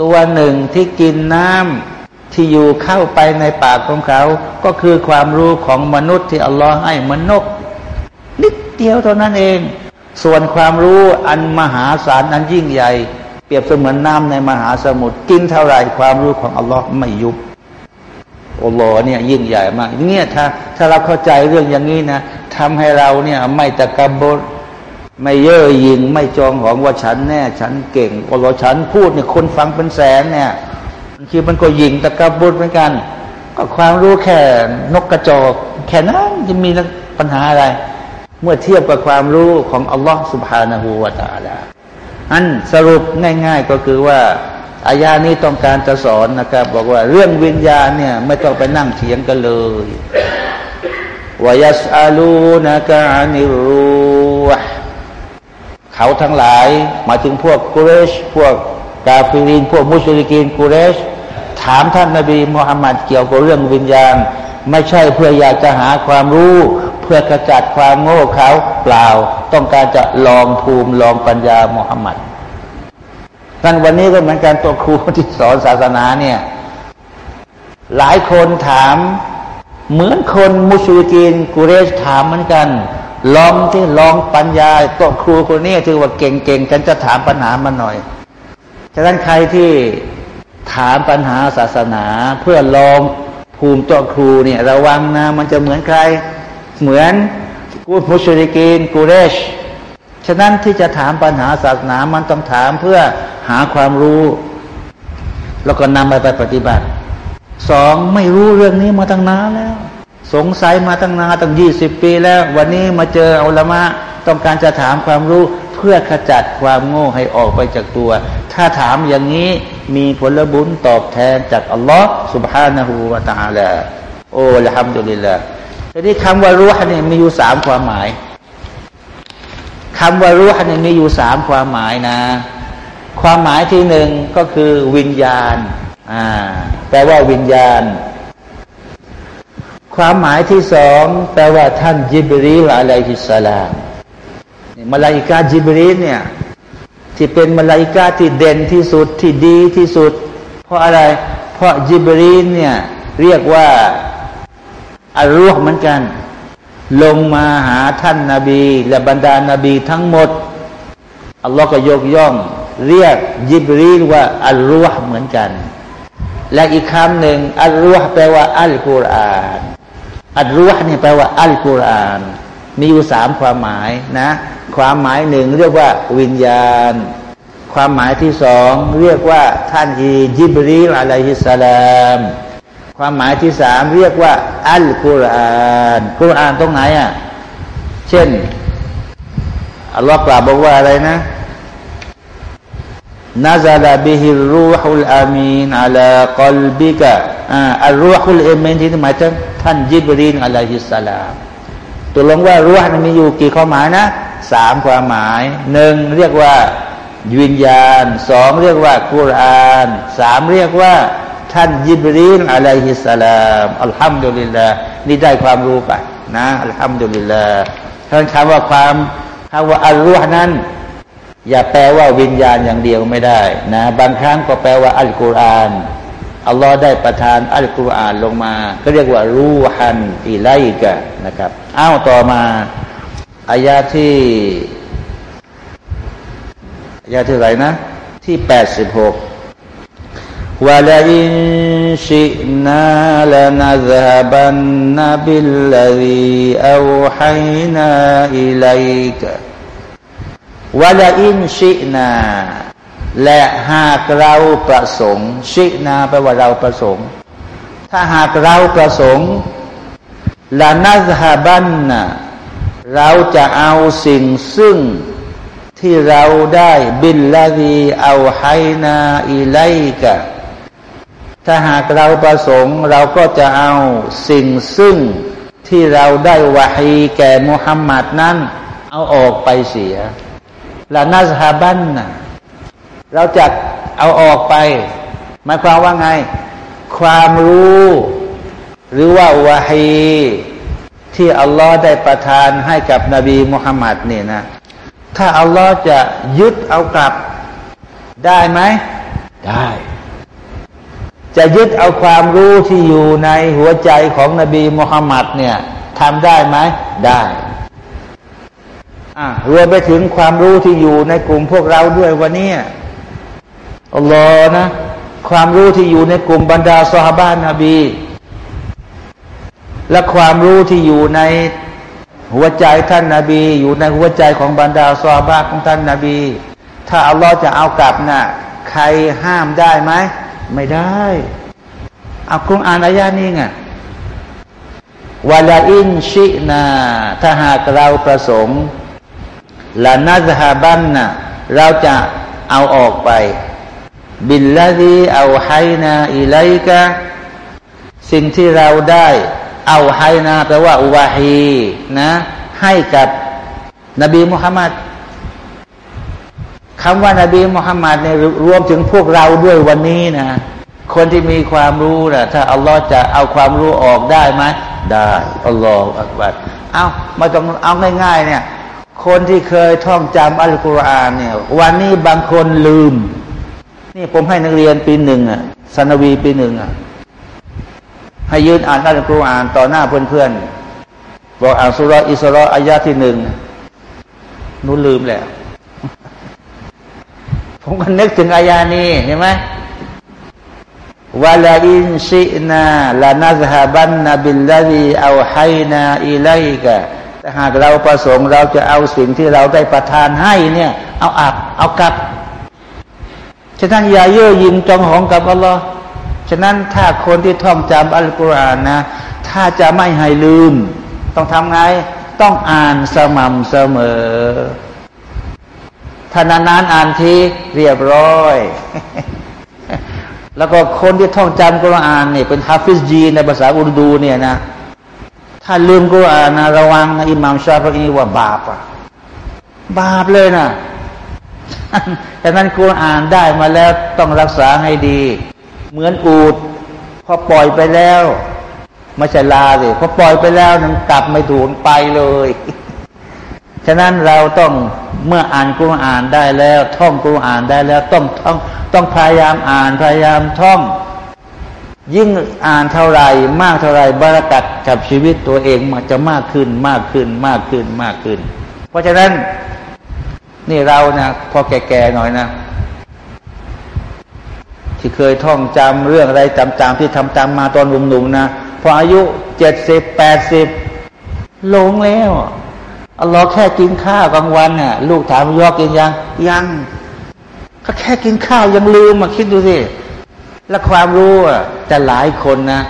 ตัวหนึ่งที่กินน้ำ ที่อยู่เข้าไปในปากของเขา ก็คือความรู้ของมนุษย์ที่อัลลอฮ์ให้มือนนกนิดเดียวเท่านั้นเอง ส่วนความรู้อันมหาศาลอันยิ่งใหญ่ เปรียบเสมือนน้ำในมหาสมุทรกินเท่าไรความรู้ของอัลลอฮ์ไม่ยุบอัลลอฮ์เนี่ยยิ่งใหญ่มากเนี่ยถ้าถ้าเราเข้าใจเรื่องอย่างนี้นะทำให้เราเนี่ยไม่ตะกบดไม่เย่อหยิ่งไม่จองของว่าฉันแน่ ฉันเก่งอัลลอฮ์ฉันพูดเนี่ยคนฟังเป็นแสนเนี่ย บางทีมันก็ยิงตะกบดเหมือนกัน ก็ความรู้แค่นกกระจอกแค่นั้นจะมีปัญหาอะไร เมื่อเทียบกับความรู้ของอัลลอฮ์สุบฮานาหูวาตาลาอันสรุปง่าย ๆก็คือว่าอายานี้ต้องการจะสอนนะครับ บอกว่าเรื่องวิญญาณเนี่ยไม่ต้องไปนั่งเถียงกันเลยวายัสอาลูนะกานิรูเขาทั้งหลายหมายถึงพวกกุเรชพวก กาฟิรินพวกมุชลิกินกุเรช ถามท่านนาบีมุฮัมมัดเกี่ยวกับเรื่องวิญญาณ ไม่ใช่เพื่ออยากจะหาความรู้ เพื่อกระจัดความโง่เขาเปล่า ต้องการจะลองภูมิลองปัญญามุฮัมมัดท่านวันนี้ก็เหมือนกันตัวครูที่สอนศาสนาเนี่ย หลายคนถามเหมือนคนมุชลิกินกุเรชถามเหมือนกัน ลองที่ลองปัญญาตัวครูคนนี้ถือว่าเก่งๆกันจะถามปัญหามันหน่อย ฉะนั้นใครที่ถามปัญหาศาสนาเพื่อลองภูมิตัวครูเนี่ยระวังนะมันจะเหมือนใคร เหมือนกูมุชริกีนกูเรช ฉะนั้นที่จะถามปัญหาศาสนามันต้องถามเพื่อหาความรู้ แล้วก็นำไปไปปฏิบัติสองไม่รู้เรื่องนี้มาตั้งนานแล้ว สงสัยมาตั้งนานตั้งยี่สิบปีแล้ว วันนี้มาเจออัลมะต้องการจะถามความรู้เพื่อขจัดความโง่ให้ออกไปจากตัว ถ้าถามอย่างนี้มีผลบุญตอบแทนจากอัลลอฮ์ سبحانه และ تعالى โอ้ละฮัมดุลิลละทีนี้คำว่ารู้เนี่ยมีอยู่สามความหมายคำว่ารู้เนี่ยมีอยู่สามความหมายนะ ความหมายที่หนึ่งก็คือวิญญาณ อ่า แปลว่าวิญญาณ ความหมายที่สองแปลว่าท่านจิบรีลอะลัยฮิสสลามมาลาอิกาจิบรีเนี่ยที่เป็นมาลาอิกาที่เด่นที่สุดที่ดีที่สุด เพราะอะไร เพราะจิบรีนเนี่ยเรียกว่าอารุห์เหมือนกัน ลงมาหาท่านนาบี และบรรดานาบีทั้งหมดอัลลอฮ์ก็ยกย่อง เรียกยิบรีนว่าอัลรุห์เหมือนกัน และอีกคำหนึ่งอัลรุห์แปลว่าอัลกุรอาน อัลรุห์นี่แปลว่าอัลกุรอาน มีอยู่สามความหมายนะ ความหมายหนึ่งเรียกว่าวิญญาณ ความหมายที่สองเรียกว่าท่านอียิบรีลอะลัยฮิสสลามความหมายที่สามเรียกว่า อัลกุรอานกุรอานตรงไหนอะ เช่นอัลลอฮ์กล่าวบอกว่าอะไรนะนาซาลาบิฮิรูฮุลอามีนอัลากอลบิกะอัลรูฮุลอามีนที่หมายถึง ท่านยิบรีนอะลัยฮิสสลามตัวลงว่ารูฮ์มีอยู่กี่ความหมายนะสามความหมายหนึ่งเรียกว่าวิญญาณสองเรียกว่ากุรานสามเรียกว่า ท่านยิบรีนอะลัยฮิสสลามอัลฮัมดุลิลลาห์นี่ได้ความรู้ไปนะอัลฮัมดุลิลลาห์ท่านคำว่าความคำว่าอัลรูฮ์นั้น อย่าแปลว่าวิญญาณอย่างเดียวไม่ได้นะ บางครั้งก็แปลว่าอัลกุรอาน อัลลอฮ์ได้ประทานอัลกุรอานลงมาก็เรียกว่ารูฮันอิไลกะนะครับอ้าวต่อมาอายาที่อายาที่ไรนะ ที่แปดสิบหกวะลาอินชินาลนัซฮบันนบิลลดีอูฮัยนาอิไลกะวะลาอินชินา และหากเราประสงค์ ชินาแปลว่าเราประสงค์ ถ้าหากเราประสงค์ลานัซฮาบันนะเราจะเอาสิ่งซึ่งที่เราได้บิลลาดีเอาไฮนาอิไลกะถ้าหากเราประสงค์ เราก็จะเอาสิ่งซึ่งที่เราได้วะฮีแก่มุฮัมมัดนั้น เอาออกไปเสียลานัซฮาบันนะ เราจะเอาออกไปหมายความว่าไง ความรู้ หรือว่าวะฮีที่อัลลอฮ์ได้ประทานให้กับนบีมุฮัมมัดเนี่ยนะ ถ้าอัลลอฮ์จะยึดเอากลับ ได้ไหม ได้ จะยึดเอาความรู้ที่อยู่ในหัวใจของนบีมุฮัมมัดเนี่ยทำได้ไหม ได้รวมไปถึงความรู้ที่อยู่ในกลุ่มพวกเราด้วยวันนี้ อัลลอฮ์นะ ความรู้ที่อยู่ในกลุ่มบรรดาสหบ้านนบี และความรู้ที่อยู่ในหัวใจท่านนาบี อยู่ในหัวใจของบรรดาสหบ้านของท่านนาบี ถ้าอัลลอฮ์จะเอากลับนะ่ะใครห้ามได้ไหมไม่ได้เอาคุรอานอายานี้ไงวลาอินชินาถ้าหากเราประสงค์ลานาซฮาบันนะเราจะเอาออกไป บิลลาดีเอาไฮนาอิไลกะสิ่งที่เราได้เอาไฮนาแปลว่าวาฮีนะให้กับนบีมุฮัมมัดคำว่านบีมุฮัมมัดเนี่ยรวมถึงพวกเราด้วยวันนี้นะ คนที่มีความรู้นะถ้าอัลลอฮ์จะเอาความรู้ออกได้ไหมได้อัลลอฮฺอักบัดเอามาต้องเอาง่ายๆเนี่ย คนที่เคยท่องจำอัลกุรอานเนี่ย วันนี้บางคนลืม นี่ผมให้นักเรียนปีหนึ่งอะสนวีปีหนึ่งอะให้ยืนอ่านอัลกุรอานต่อหน้าเพื่อนๆบอกอ่านสุรอิสรออายะที่หนึ่งนู้นลืมแล้ว ผมก็นึกถึงอายานี้เห็นไหมวาลาอินชินาลานาซฮาบันนบิลลาดีเอาไฮนาอิไลกะแต่หากเราประสงค์เราจะเอาสิ่งที่เราได้ประทานให้เนี่ย เอาอับเอากลับ ฉะนั้นอย่าเย่อหยิ่งจองหองกับอัลลอฮ์ฉะนั้นถ้าคนที่ท่องจำอัลกุรอานนะ ถ้าจะไม่ให้ลืม ต้องทำไง ต้องอ่านสม่ำเสมอถ้านานๆอ่านทีเรียบร้อย แล้วก็คนที่ท่องจำกุรอานเนี่ยเป็นฮาฟิซจีในภาษาอุรดูเนี่ยนะ ถ้าลืมกุรอานนะระวังนะอิหม่ามชาฟอีว่าบาปอะบาปเลยนะ ดังนั้นกุรอานได้มาแล้วต้องรักษาให้ดี เหมือนอูดพอปล่อยไปแล้วไม่ใช่ลาเลยพอปล่อยไปแล้วนั้นกลับไม่ถูกไปเลย ฉะนั้นเราต้องเมื่ออ่านกุรอานได้แล้ว ท่องกุรอานได้แล้ว ต้องท่องต้องพยายามอ่านพยายามท่อง ยิ่งอ่านเท่าไรมากเท่าไรบารักัดกับชีวิตตัวเองมันจะมากขึ้นมากขึ้นมากขึ้นมากขึ้น เพราะฉะนั้น นี่เรานะพอแก่ๆหน่อยนะ ที่เคยท่องจำเรื่องอะไรจำๆที่ทำจำมาตอนหนุ่มๆนะพออายุเจ็ดสิบแปดสิบลงแล้วอัลลอฮ์แค่กินข้าวกลางวันน่ะ ลูกถามยอกินยัง ยังก็แค่กินข้าวยังลืมมาคิดดูสิและความรู้อะจะหลายคนนะ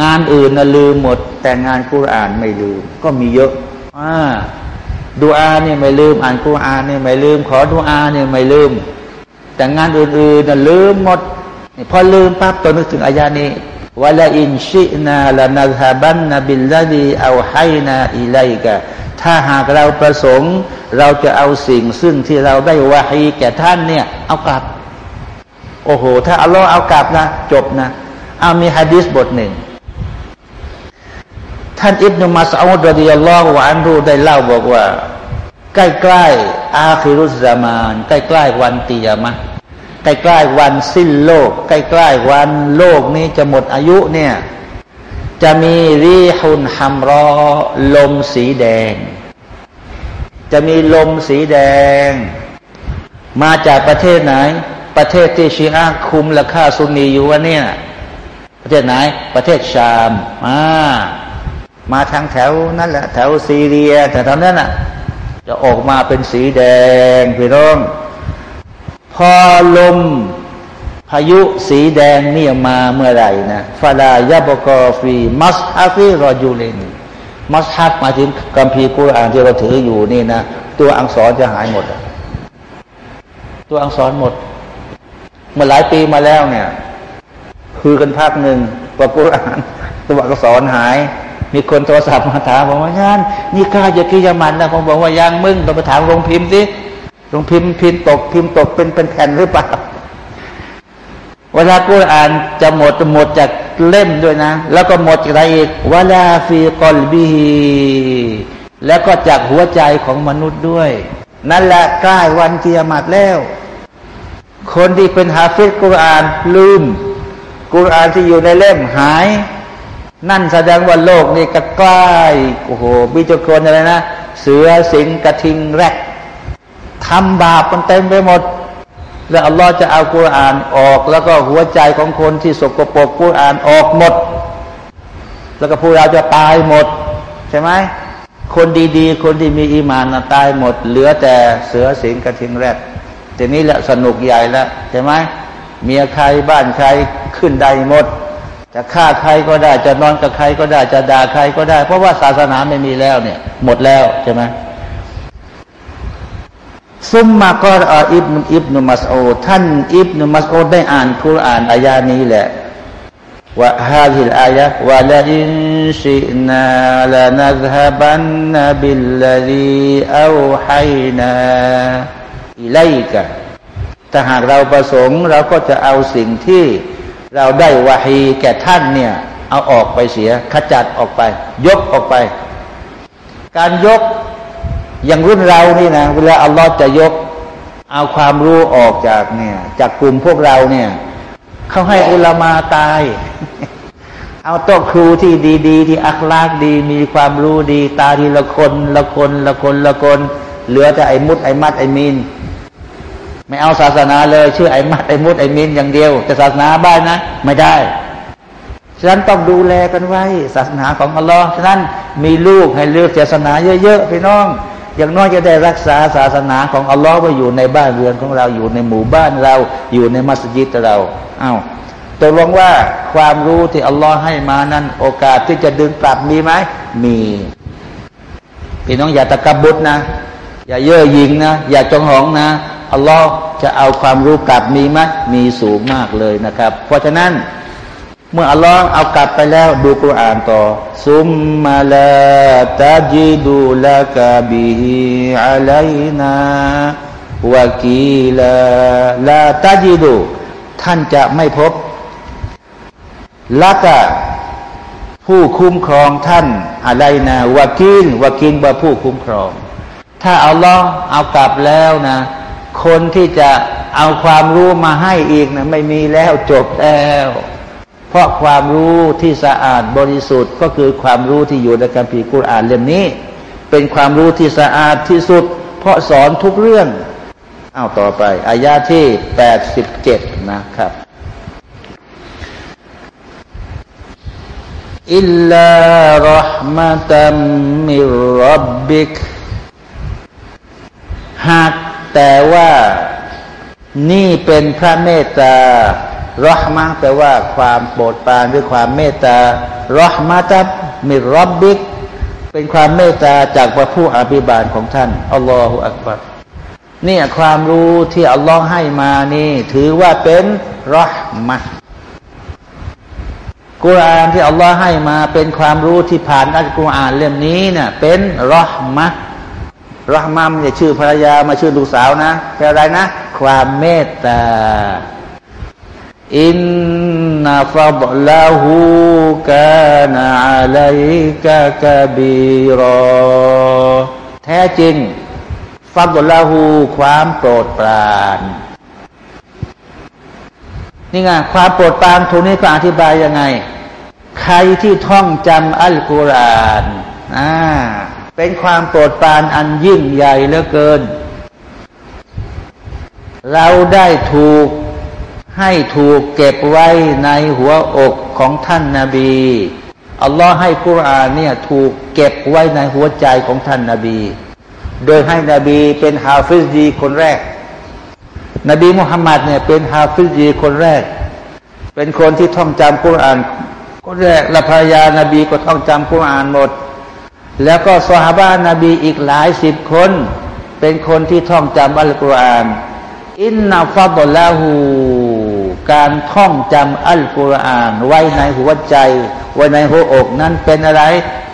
งานอื่นนะลืมหมด แต่งานกุรอานไม่ลืม ก็มีเยอะอ่า ดูอาเนี่ยไม่ลืม อ่านกุรอานเนี่ยไม่ลืม ขอดูอาเนี่ยไม่ลืม แต่งานอื่นๆน่ะลืมหมด พอลืมปั๊บตัวนึกถึงอายานี้วะลาอินชินาลานาฮาบันนบิลลาดีเอาให้นาอิไลกะถ้าหากเราประสงค์ เราจะเอาสิ่งซึ่งที่เราได้วาฮีแก่ท่านเนี่ยเอากลับ โอ้โห ถ้าอัลลอฮ์เอากลับนะ จบนะ เอามีฮะดิษบทหนึ่ง ท่านอิบนุมัสอุดรดิยัลลอฮฺวะอันรูได้เล่าบอกว่า ใกล้ๆอาคิรุสซามาน ใกล้ๆวันตียามะใกล้ๆวันสิ้นโลก ใกล้ๆวันโลกนี้จะหมดอายุเนี่ย จะมีรีฮุนฮัมรอลมสีแดง จะมีลมสีแดง มาจากประเทศไหน ประเทศที่ชีอะคุมราคาซุนนีอยู่วะเนี่ย ประเทศไหน ประเทศชามมา มาทางแถวนั่นแหละ แถวซีเรียแถวนั้นน่ะ จะออกมาเป็นสีแดงพี่น้อง พอลมพายุสีแดงนี่มาเมื่อไหร่นะฟาลายาบกอฟีมัสฮัฟีรอยูเลนมัสฮัดมาถึงกัมพีกุรอานที่เราถืออยู่นี่นะ ตัวอักษรจะหายหมด ตัวอักษรหมดเมื่อหลายปีมาแล้วเนี่ย คือกันภาคหนึ่งปกุรอาน ตัวอักษรหาย มีคนโทรศัพท์มาถามบอกว่าย่านนี่กล้าจะกิยามันนะผมบอกว่ายังมึงต้องไปถามโรงพิมพ์สิลงพิมพ์พิมพ์ตกพิมพ์ตกเป็นเป็นแผ่นหรือเปล่าเวลากุรอานจะหมดหมดจากเล่มด้วยนะ แล้วก็หมดจากอะไรอีกวลาฟีกอลบีแล้วก็จากหัวใจของมนุษย์ด้วย นั่นแหละใกล้วันเกียรติแล้ว คนที่เป็นฮาฟิซกุรอานลืมกุรอานที่อยู่ในเล่มหาย นั่นแสดงว่าโลกนี่ก็ใกล้โอ้โหมีจุคนอะไรนะ เสือสิงกระทิงแรกทำบาปมันเต็มไปหมด แล้วอัลลอฮ์จะเอากุรอานออก แล้วก็หัวใจของคนที่สกปรกกุรอานออกหมด แล้วก็พวกเราจะตายหมด ใช่ไหมคนดีๆ คนที่มีอีมานนะตายหมด เหลือแต่เสือสิงกระทิงแรกทีนี้แหละสนุกใหญ่แล้วใช่ไหมเมียใครบ้านใครขึ้นได้หมด จะฆ่าใครก็ได้ จะนอนกับใครก็ได้ จะด่าใครก็ได้ เพราะว่าศาสนาไม่มีแล้วเนี่ย หมดแล้วใช่ไหมซุมมาก็อิบนุอิบนุมัสโอท่านอิบนุมัสโอได้อ่านคุรานอายานี้แหละว่าฮาฮิลอายะว่าลาอินชินาลานัฮบันนบิลลาดีอาฮัยนาอิไลกะถ้าหากเราประสงค์เราก็จะเอาสิ่งที่ เราได้วาฮีแก่ท่านเนี่ย เอาออกไปเสีย ขจัดออกไป ยกออกไป การยกอย่างรุ่นเรานี่นะเวลาอัลลอฮ์จะยก เอาความรู้ออกจากเนี่ยจากกลุ่มพวกเราเนี่ยเขาให้อุลามาตาย เอาโต๊ะครูที่ดี ๆ ที่อัคลากดี มีความรู้ดี ตาทีละคนละคนละคนละคน เหลือแต่ไอ้มุดไอ้มัดไอ้มิน ไม่เอาศาสนาเลยชื่อไอ้มัดไอ้มุดไอ้มินอย่างเดียว แต่ศาสนาบ้านนะ ไม่ได้ฉะนั้นต้องดูแลกันไว้ ศาสนาของอัลลอฮ์ฉะนั้นมีลูกให้เลือกศาสนาเยอะๆพี่น้อง อย่างน้อยจะได้รักษาศาสนาของอัลลอฮ์ไว้อยู่ในบ้านเรือนของเราอยู่ในหมู่บ้านเราอยู่ในมัสยิดเราเอา้าตกลงว่าความรู้ที่อัลลอฮ์ให้มานั้น โอกาสที่จะดึงกลับมีไหมมีพี่น้องอย่าตะกบุตนะ อย่าเย่อหยิ่งนะ อย่าจองหองนะอัลลอฮ์จะเอาความรู้กลับมีไหมมีสูงมากเลยนะครับ เพราะฉะนั้น เมื่ออัลลอฮ์เอากลับไปแล้วดูกุรอานต่อ ซุมมาลาตาจิดูลากาบิฮิอัลัยนาวะกีลาลาตาจิดู ท่านจะไม่พบละกะผู้คุ้มครองท่านอะไรนะวากินวากินว่าผู้คุ้มครอง ถ้าอัลลอฮ์เอากลับแล้วนะ คนที่จะเอาความรู้มาให้อีกนะไม่มีแล้วจบแล้ว เพราะความรู้ที่สะอาดบริสุทธิ์ก็คือความรู้ที่อยู่ในคัมภีร์กุรอานเล่มนี้ เป็นความรู้ที่สะอาดที่สุด เพราะสอนทุกเรื่องเอาต่อไปอายาที่แปดสิบเจ็ดนะครับอิลลารห์มะตัมมิรับบิกหาก แต่ว่านี่เป็นพระเมตตารหมะแปลว่าความโปรดปรานด้วยความเมตตารหมะตับมิรับบิก เป็นความเมตตาจากพระผู้อภิบาลของท่านอัลลอฮฺอักบัรเนี่ยความรู้ที่อัลลอฮ์ให้มานี่ ถือว่าเป็นรหมะกุรานที่อัลลอฮ์ให้มาเป็นความรู้ที่ผ่านอัลกุรอานเล่มนี้เนี่ยเป็นรหมะ รหมัมเนี่ยชื่อภรรยามาชื่อลูกสาวนะเป็นอะไรนะ ความเมตตาอินนาฟับลาหูกานาอะลัยกะกะบีรอ แท้จริงฟับลาหูความโปรดปรานนี่ไงความโปรดปรานทุนี้ก็อธิบายยังไง ใครที่ท่องจำอัลกุรอานอ่า เป็นความโปรดปรานอันยิ่งใหญ่เหลือเกิน เราได้ถูกให้ถูกเก็บไว้ในหัวอกของท่านนาบีอัลลอฮ์ให้กุรอานเนี่ยถูกเก็บไว้ในหัวใจของท่านนาบี โดยให้นบีเป็นฮาฟิซดีคนแรก นบีมุฮัมมัดเนี่ยเป็นฮาฟิซดีคนแรก เป็นคนที่ท่องจำกุรอานคนแรกและภรรยานาบีก็ท่องจำกุรอานหมด แล้วก็สฮาบานาบีอีกหลายสิบคน เป็นคนที่ท่องจำอัลกุรอานอินนาฟาบลาหูการท่องจำอัลกุรอาน ไว้ในหัวใจ ไว้ในหัวอกนั้นเป็นอะไร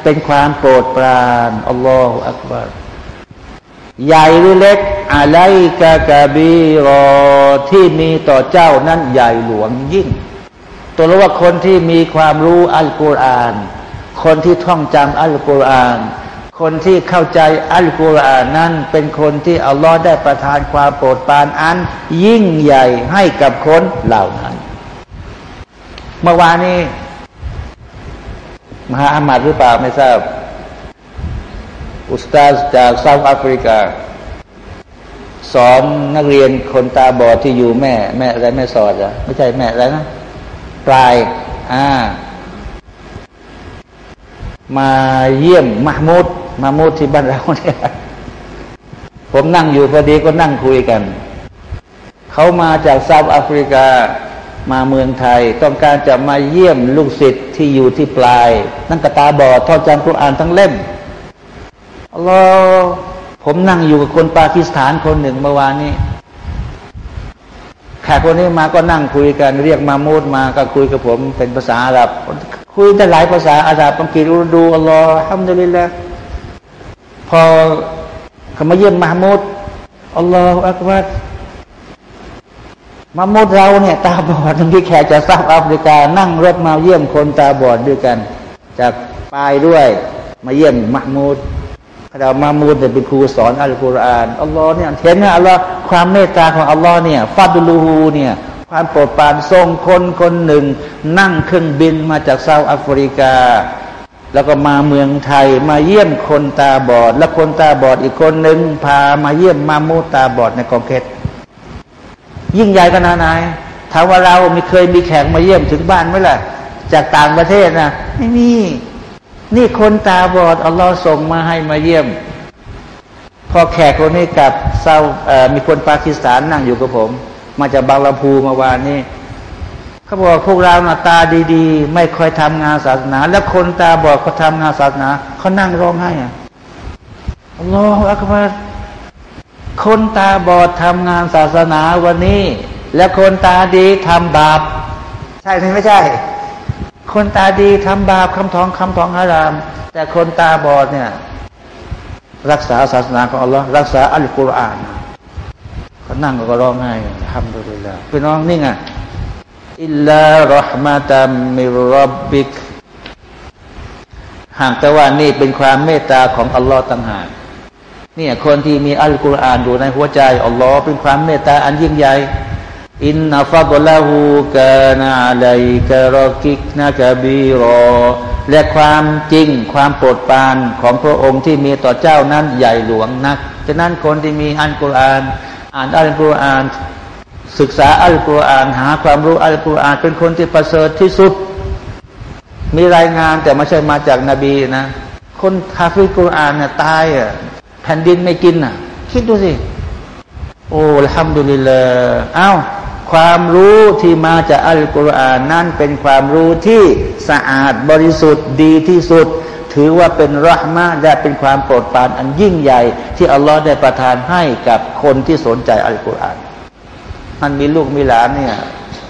เป็นความโปรดปรานอัลลอฮฺอักบารใหญ่หรือเล็กอะไรกะกะบีรอที่มีต่อเจ้านั้นใหญ่หลวงยิ่ง ตัวรู้ว่าคนที่มีความรู้อัลกุรอาน คนที่ท่องจำอัลกุรอาน คนที่เข้าใจอัลกุรอานนั้นเป็นคนที่อัลลอฮ์ได้ประทานความโปรดปรานอัน ยิ่งใหญ่ให้กับคนเหล่านั้น เมื่อวานนี้ มหาอามัดหรือเปล่าไม่ทราบ อุสตาจากเซาท์แอฟริกา สอนนักเรียนคนตาบอดที่อยู่แม่ แม่อะไรแม่สอดอะไม่ใช่แม่อะไรนะปลาย อ่า มาเยี่ยมมหมุดมามูดที่บ้านเราเนี่ยผมนั่งอยู่พอดีก็นั่งคุยกัน เขามาจากเซาท์แอฟริกามาเมืองไทย ต้องการจะมาเยี่ยมลูกศิษย์ที่อยู่ที่ปลาย นั่งกระตาบอดทอดจำคุรอ่านทั้งเล่มอลผมนั่งอยู่กับคนปากีสถานคนหนึ่งเมื่อวานนี้แขกคนนี้มาก็นั่งคุยกัน เรียกมามูดมาก็คุยกับผมเป็นภาษาอาหรับ คุยได้หลายภาษาอาหรับอังกฤษอุรดูอัลลอฮ์ทำได้เลยลละพอเขามาเยี่ยมมามุดอัลลอฮฺอักบัรมามุดเราเนี่ย ตาบอดทั้งที่แขกจากซาอุแอฟริกา นั่งรถมาเยี่ยมคนตาบอดด้วยกัน จากปลายด้วย มาเยี่ยมมามุดเรามามูดเนี่ยเป็นครูสอนอัลกุรอานอัลลอฮ์เนี่ยเห็นไหมอัลลอฮ์ความเมตตาของอัลลอฮ์เนี่ยฟาดุลูฮูเนี่ย ความโปรดปรานทรงคนคนหนึ่ง นั่งเครื่องบินมาจากเซาท์แอฟริกา แล้วก็มาเมืองไทยมาเยี่ยมคนตาบอด และคนตาบอดอีกคนหนึ่งพามาเยี่ยมมามูตาบอดในกองเกตยิ่งใหญ่ขนาดไหนถามว่าเรามีเคยมีแขกมาเยี่ยมถึงบ้านไหมล่ะ จากต่างประเทศนะไม่มีนี่คนตาบอดอัลลอฮ์ส่งมาให้มาเยี่ยม พอแขกคนนี้กับเศร้ามีคนปากีสถานนั่งอยู่กับผม มาจากบางลำพูเมื่อวานนี้เขาบอกพวกเราหน้าตาดีๆ ไม่ค่อยทำงานศาสนา แล้วคนตาบอดเขาทางานศาสนาเขานั่งร้องไห้อะอัลลอฮฺอักบารคนตาบอดทำงานศาสนาวันนี้ แล้วคนตาดีทำบาป ใช่ไหมไม่ใช่ คนตาดีทำบาปคำท้องคำท้องอาราม แต่คนตาบอดเนี่ย รักษาศาสนาของอัลลอฮ์รักษาอัลกุรอาน เขานั่งก็ร้องไห้ทำดูเลยพี่น้องนี่ไงอิลลารหมะตัมมิรับบิกหากแต่ว่านี่เป็นความเมตตาของอัลลอฮ์ต่างหากเนี่ยคนที่มีอัลกุรอานอยู่ในหัวใจอัลลอฮ์เป็นความเมตตาอันยิ่งใหญ่อินนัฟบลาหูกานาไลกะรอกิกนากะบีรอ และความจริงความโปรดปรานของพระองค์ที่มีต่อเจ้านั้นใหญ่หลวงนัก ฉะนั้นคนที่มีอัลกุรอาน อ่านอัลกุรอาน ศึกษาอัลกุรอาน หาความรู้อัลกุรอาน เป็นคนที่ประเสริฐที่สุด มีรายงานแต่ไม่ใช่มาจากนาบีนะ คนคาฟิกุรอานเนี่ยตายอะแผ่นดินไม่กินอะ คิดดูสิ โอ้ทำดุลิลละอ้าวความรู้ที่มาจากอัลกุรอานนั้นเป็นความรู้ที่สะอาดบริสุทธิ์ดีที่สุด ถือว่าเป็นรหมะได้เป็นความโปรดปรานอันยิ่งใหญ่ ที่อัลลอฮ์ได้ประทานให้กับคนที่สนใจอัลกุรอานมันมีลูกมีหลานเนี่ย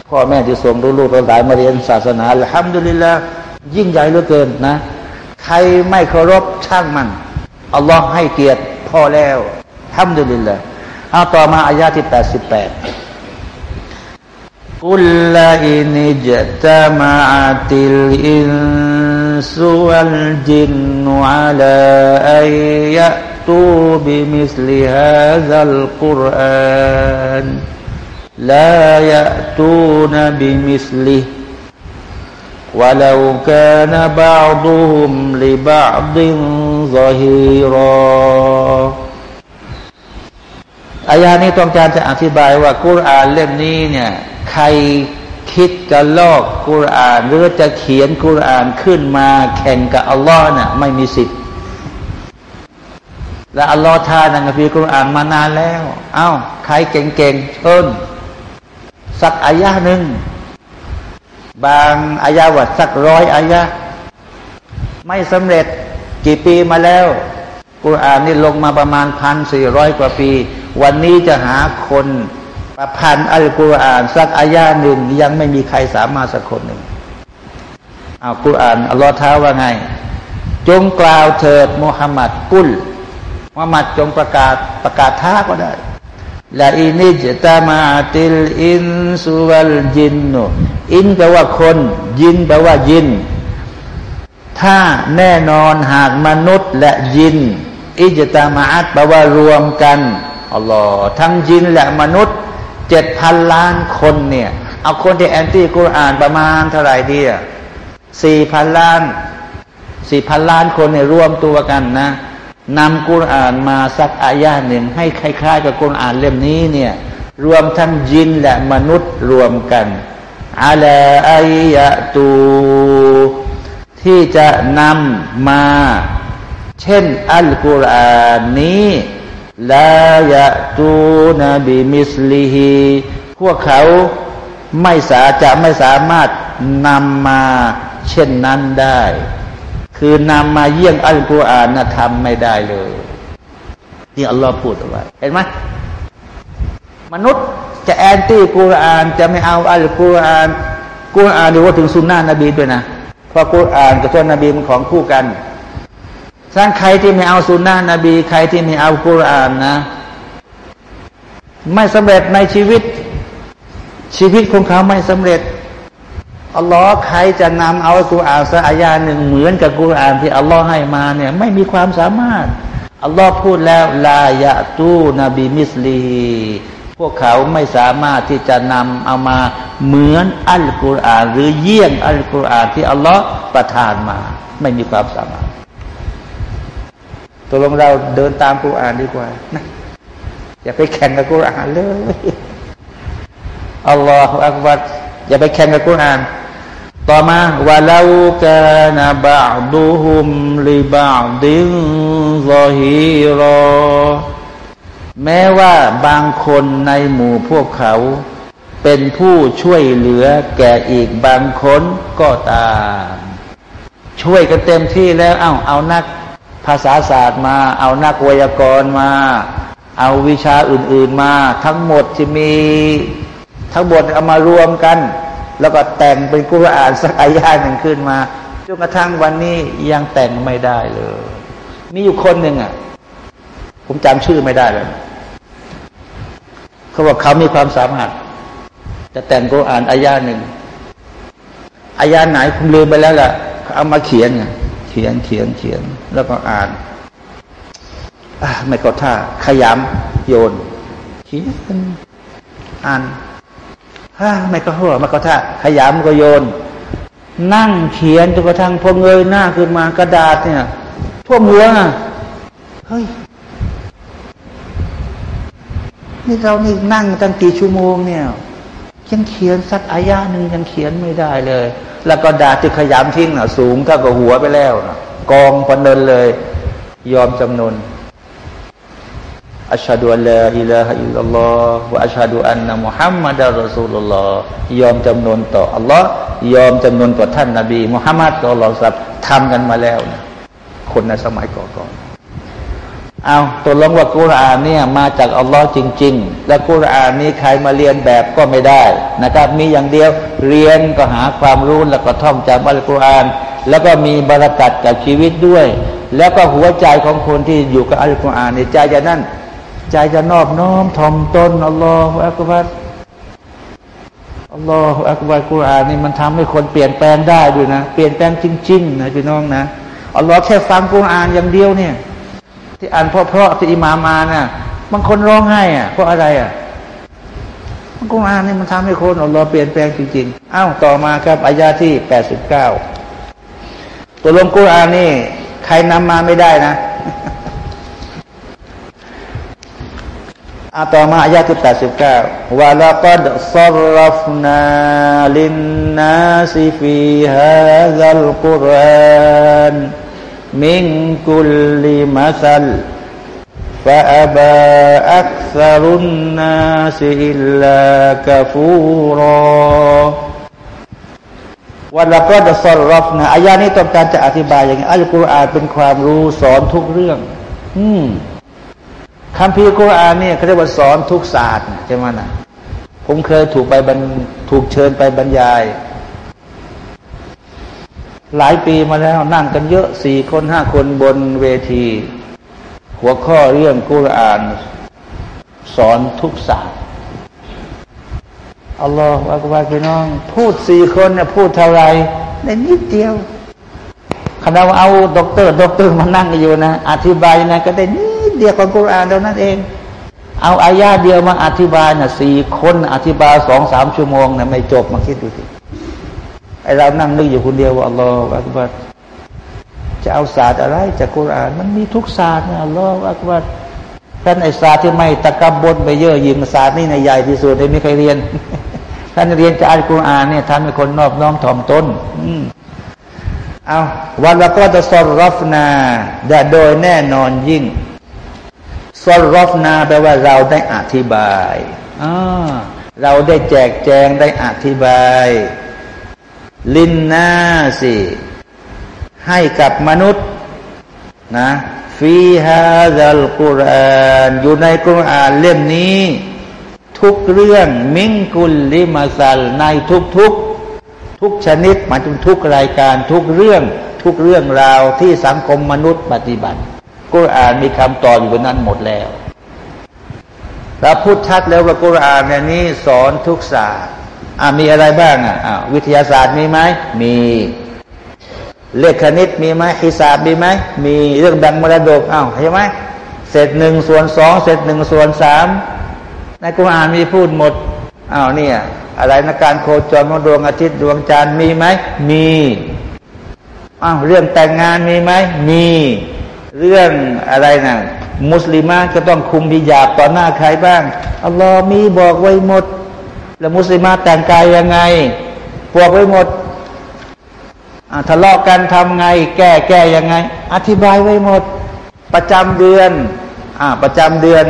พ่อแม่ที่ส่งลูกๆหลานมาเรียนศาสนาอัลฮัมดุลิลละยิ่งใหญ่เหลือเกินนะใครไม่เคารพช่างมันอัลลอฮ์ให้เกียรติพ่อแล้วฮัมดุลิลละเอาต่อมาอายาที่แปดสิบแปดกุลลาอินิจตามาติลิน الإنس والجن على أن يأتوا بمثل هذا القرآن لا يأتون بمثله ولو كان بعضهم لبعض ظهيرا อายานี้ต้องการจะอธิบายว่ากุรอานเล่มนี้เนี่ยใคร คิดจะลอกกุรอานหรือจะเขียนกุรอานขึ้นมาแข่งกับอัลลอฮ์น่ะไม่มีสิทธิ์ และอัลลอฮ์ท่านังกฟีกุรอานมานานแล้ว เอา้า ใครเก่งๆเชิญสักอายะหนึ่ง บางอายะวัดสักร้อยอายะ ไม่สำเร็จกี่ปีมาแล้วกุรอานนี่ลงมาประมาณพันสี่ร้อยกว่าปี วันนี้จะหาคน ประพันธ์อัลกุรอานสักอายาหนึ่งยังไม่มีใครสามารถสักคนหนึ่งเอากุรอานอัลลอฮ์ท้าว่าไง จงกล่าวเถิดมุฮัมมัดกุลมุฮัมมัดจงประกาศประกาศท้าก็ได้ละอินิจตามาติลอินสุวัลจินโนอินแปลว่าคน ยินแปลว่ายิน ถ้าแน่นอนหากมนุษย์และยิน อิจตามาอัตแปลว่ารวมกันอัลลอฮ์ทั้งญินและมนุษย์ เจ็ดพันล้านคนเนี่ย เอาคนที่ anti กุรอานประมาณเท่าไหร่ดีอะสี่พันล้านสี่พันล้านคนเนี่ยรวมตัวกันนะนำกุรอานมาสักอายาหนึ่งให้คล้ายๆกับกุรอานเล่มนี้เนี่ยรวมทั้งยินและมนุษย์รวมกันอาลาอายะตูที่จะนำมา เช่นอัลกุรอานนี้ ลายะตูนบิมิสลิฮีพวกเขาไม่สาจะไม่สามารถนำมาเช่นนั้นได้ คือนำมาเยี่ยงอัลกุรอานนะทำไม่ได้เลยนี่อัลลอฮ์พูดเอาไว้เห็นไหมมนุษย์จะแอนตี้กุรอาน จะไม่เอาอัลกุรอานกุรอานหรือว่าถึงสุนนะนบีด้วยนะเพราะกุรอานกับสุนนะนบีมันของคู่กัน สร้างใครที่ไม่เอาสุนนะนบี ใครที่ไม่เอากุรานนะ ไม่สำเร็จในชีวิต ชีวิตของเขาไม่สำเร็จอัลลอฮ์ใครจะนำเอากุรานสักอายาหนึ่งเหมือนกับกุรานที่อัลลอฮ์ให้มาเนี่ยไม่มีความสามารถอัลลอฮ์พูดแล้วลายะตูนบีมิสลีพวกเขาไม่สามารถที่จะนำเอามาเหมือนอัลกุรอาน หรือเยี่ยงอัลกุรอานที่อัลลอฮ์ประทานมา ไม่มีความสามารถ ตัวลงเราเดินตามกุรอานดีกว่านะอย่าไปแข่งกับกุรอานเลยอัลลอฮฺอักบัดอย่าไปแข่งกับกุรอาน ต่อมาวะลาอกานะบะดุฮุมลิบะดินซอฮีรอแม้ว่าบางคนในหมู่พวกเขา เป็นผู้ช่วยเหลือแก่อีกบางคนก็ตาม ช่วยกันเต็มที่แล้วเอา้าเอานักาษาศาสตร์มา เอานักวยากรณ์มา เอาวิชาอื่น ๆมา ทั้งหมดที่มีทั้งหมดเอามารวมกัน แล้วก็แต่งเป็นกุรอานสักอายาหนึ่งขึ้นมาจนกระทั่งวันนี้ยังแต่งไม่ได้เลย มีอยู่คนหนึ่งอะ ผมจำชื่อไม่ได้เลยเขาบอกเขามีความสามารถจะแต่งกุรอานอายาหนึ่งอายาไหนผมลืมไปแล้วล่ะเอามาเขียนไง เขียนเขียนเขียน แล้วก็อ่านอไม่ก็ท่าขยำโยนเขียนอ่านไม่ก็หัวไม่ก็ท่าขยำก็โยน นั่งเขียนจนกระทั่งพอเงยหน้าขึ้นมากระดาษเนี่ยทั่วเมืองอะเฮ้ยนี่เรานี่นั่งตั้งกี่ชั่วโมงเนี่ย ยังเขียนสักอายาหนึ่งยังเขียนไม่ได้เลย แล้วก็ดาที่ขยำทิ้งน่ะสูงเท่ากับหัวไปแล้วนะกองพนเดินเลย ยอมจำนนأشهد أن لا إله إلا الله وأشهد أن محمدا رسول اللهยอมจำนนต่ออัลลอฮ์ยอมจำนนต่อท่านนบีมุฮัมมัดอัลลอฮฺสับทำกันมาแล้วนะคนในสมัยก่อน เอาตัวลงว่ากุรอานเนี่ยมาจากอัลลอฮ์จริง ๆ และกุรอานนี้ใครมาเลียนแบบก็ไม่ได้นะครับ มีอย่างเดียวเรียนก็หาความรู้แล้วก็ท่องจำอัลกุรอาน แล้วก็มีบรักัดกับชีวิตด้วย แล้วก็หัวใจของคนที่อยู่กับอัลกุรอานในใจจะนั่นใจจะนอบน้อมถ่อมตนอัลลอฮฺอักบัรอัลลอฮฺอักบัรกุรอานนี่มันทำให้คนเปลี่ยนแปลงได้ด้วยนะ เปลี่ยนแปลงจริง ๆ นะพี่น้องนะอัลลอฮ์แค่ฟังกุรอานอย่างเดียวเนี่ย ที่อ่านเพราะๆที่อิมามอ่านน่ะบางคนร้องไห้อะเพราะอะไรอะมันกุรอานนี่มันทำให้คนอัลลอฮ์เปลี่ยนแปลงจริงๆอ้าวต่อมาครับอายาที่แปดสิบเก้าตัวลงกุรอานนี่ ใครนำมาไม่ได้นะอาต่อมาอายาที่แปดสิบเก้าวะลากัดซารฟนาลินนาซิฟีฮะซัลกุราน มิงกุลลิมาสัลฟะอบาอักซรุนนาสิอิลลากะฟูรอวันละก็จะสอนรอบนะอายานี้ต้องการจะอธิบายอย่างไงอัลกุรอานเป็นความรู้สอนทุกเรื่อง อืมคำพีกุรอานเนี่ยเขาจะสอนทุกศาสตร์ใช่ไหมนะผมเคยถูกไปบรรถูกเชิญไปบรรยาย หลายปีมาแล้วนั่งกันเยอะสี่คนห้าคนบนเวที หัวข้อเรื่องกุรอาน สอนทุกศาสตร์الله أكبر พี่น้อง พูดสี่คนเนี่ยพูดเท่าไรในนิดเดียวขณะว่าเอาด็อกเตอร์ด็อกเตอร์มานั่งอยู่นะ อธิบายนะก็ได้นิดเดียวของกุรอานเท่านั้นเอง เอาอายาเดียวมาอธิบายนะสี่คนอธิบายสองสามชั่วโมงนะไม่จบมาคิดดูสิ ไอเรานั่งนึกอยู่คนเดียวว่าالله أكبرจะเอาศาสตร์อะไร จากกุรอาน มันมีทุกศาสตร์นะอัลลอฮฺอักบัรท่านไอศาสตร์ที่ไม่ตะกบบนไปเยอะยิงศาสตร์นี่ในใหญ่ที่สุดในไม่เคยเรียนท่านเรียนจากอัลกุรอานเนี่ยท่านเป็นคนนอบน้อมถ่อมตนอืมเอาวันละก็จะสอรฟนาแต่โดยแน่นอนยิ่งสอรฟนาแปลว่าเราได้อธิบายอเราได้แจกแจงได้อธิบาย ลินนาสิให้กับมนุษย์นะฟีฮาซัลกุรอานอยู่ในกุรอานเล่มนี้ ทุกเรื่องมิงกุลลิมาซัลในทุกทุกทุกชนิดมายถึงทุกรายการทุกเรื่องทุกเรื่องราวที่สังคมมนุษย์ปฏิบัติ กุรอานมีคำตอบอยู่บนนั้นหมดแล้วเราพูดชัดแล้วว่ากุรอานเนี่ยนี้สอนทุกศาสตร์ อ่ามีอะไรบ้างอะอ่าวิทยาศาสตร์มีไหมมีเลขคณิตมีไหมฮิสาบมีไหมมีเรื่องแบ่งมรดกอ้าวใช่ไหมเศษหนึ่งส่วนสองเศษหนึ่งส่วนสามในกุรอานมีพูดหมดอ้าวเนี่ยอะไรนะการโคจรของดวงอาทิตย์ดวงจันทร์มีไหมมีอ้าวเรื่องแต่งงานมีไหมมีเรื่องอะไรนะมุสลิมาจะต้องคุมพิยาบต่อหน้าใครบ้างอัลลอฮ์มีบอกไว้หมด แล้วมุสลิมาแต่งกายยังไงพวกไว้หมดทะเลาะกันทำไง แก้แก้ยังไง อธิบายไว้หมด ประจำเดือนอ่าประจำเดือน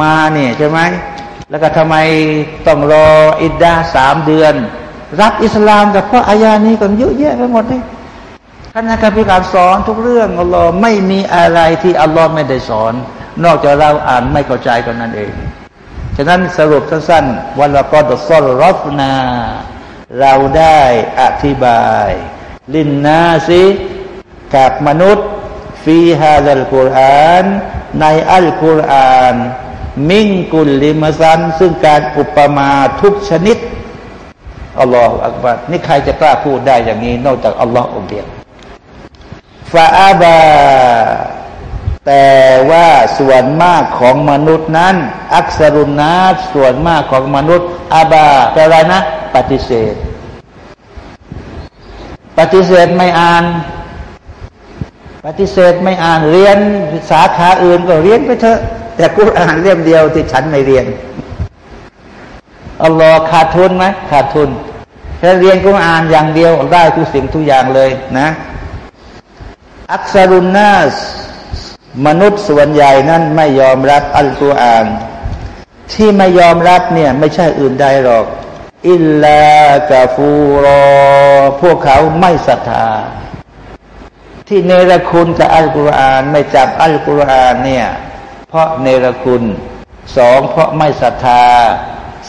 มาเนี่ยใช่ไหมแล้วก็ทำไมต้องรออิดดาสามเดือน รับอิสลามกับพระอายานี้ก็เยอะแยะไปหมดเลยท่านนักพิการสอนทุกเรื่องอัลลอฮ์ไม่มีอะไรที่อัลลอฮ์ไม่ได้สอน นอกจากเราอ่านไม่เข้าใจกันนั่นเอง ฉะนั้นสรุปสั้นๆวันละก็ดซอลรฟนา เราได้อธิบาย ลินนาซิกับมนุษย์ฟีฮาดัลกุรอานในอัลกุรอาน มิงกุลลิมซัน ซึ่งการอุปมาทุกชนิดอัลลอฮฺอักบัรนี่ใครจะกล้าพูดได้อย่างนี้ นอกจากอัลลอฮฺองเดียวฟาอาบา แต่ว่าส่วนมากของมนุษย์นั้น อักษรุนนาส่วนมากของมนุษย์อาบาแปลว่านะ ปฏิเสธ ปฏิเสธไม่อ่าน ปฏิเสธไม่อ่านเรียนสาขาอื่นก็เรียนไปเถอะ แต่กูอ่านเล่มเดียวที่ฉันไม่เรียนอัลลอฮ์ขาดทุนไหมขาดทุนแค่เรียนกูอ่านอย่างเดียวได้ทุกสิ่งทุกอย่างเลยนะ อักษรุนนาส มนุษย์ส่วนใหญ่นั้นไม่ยอมรับอัลกุรอาน ที่ไม่ยอมรับเนี่ยไม่ใช่อื่นใดหรอก อิลลากาฟูรอ พวกเขาไม่ศรัทธา ที่เนรคุณกับอัลกุรอานไม่จับอัลกุรอานเนี่ย เพราะเนรคุณสองเพราะไม่ศรัทธา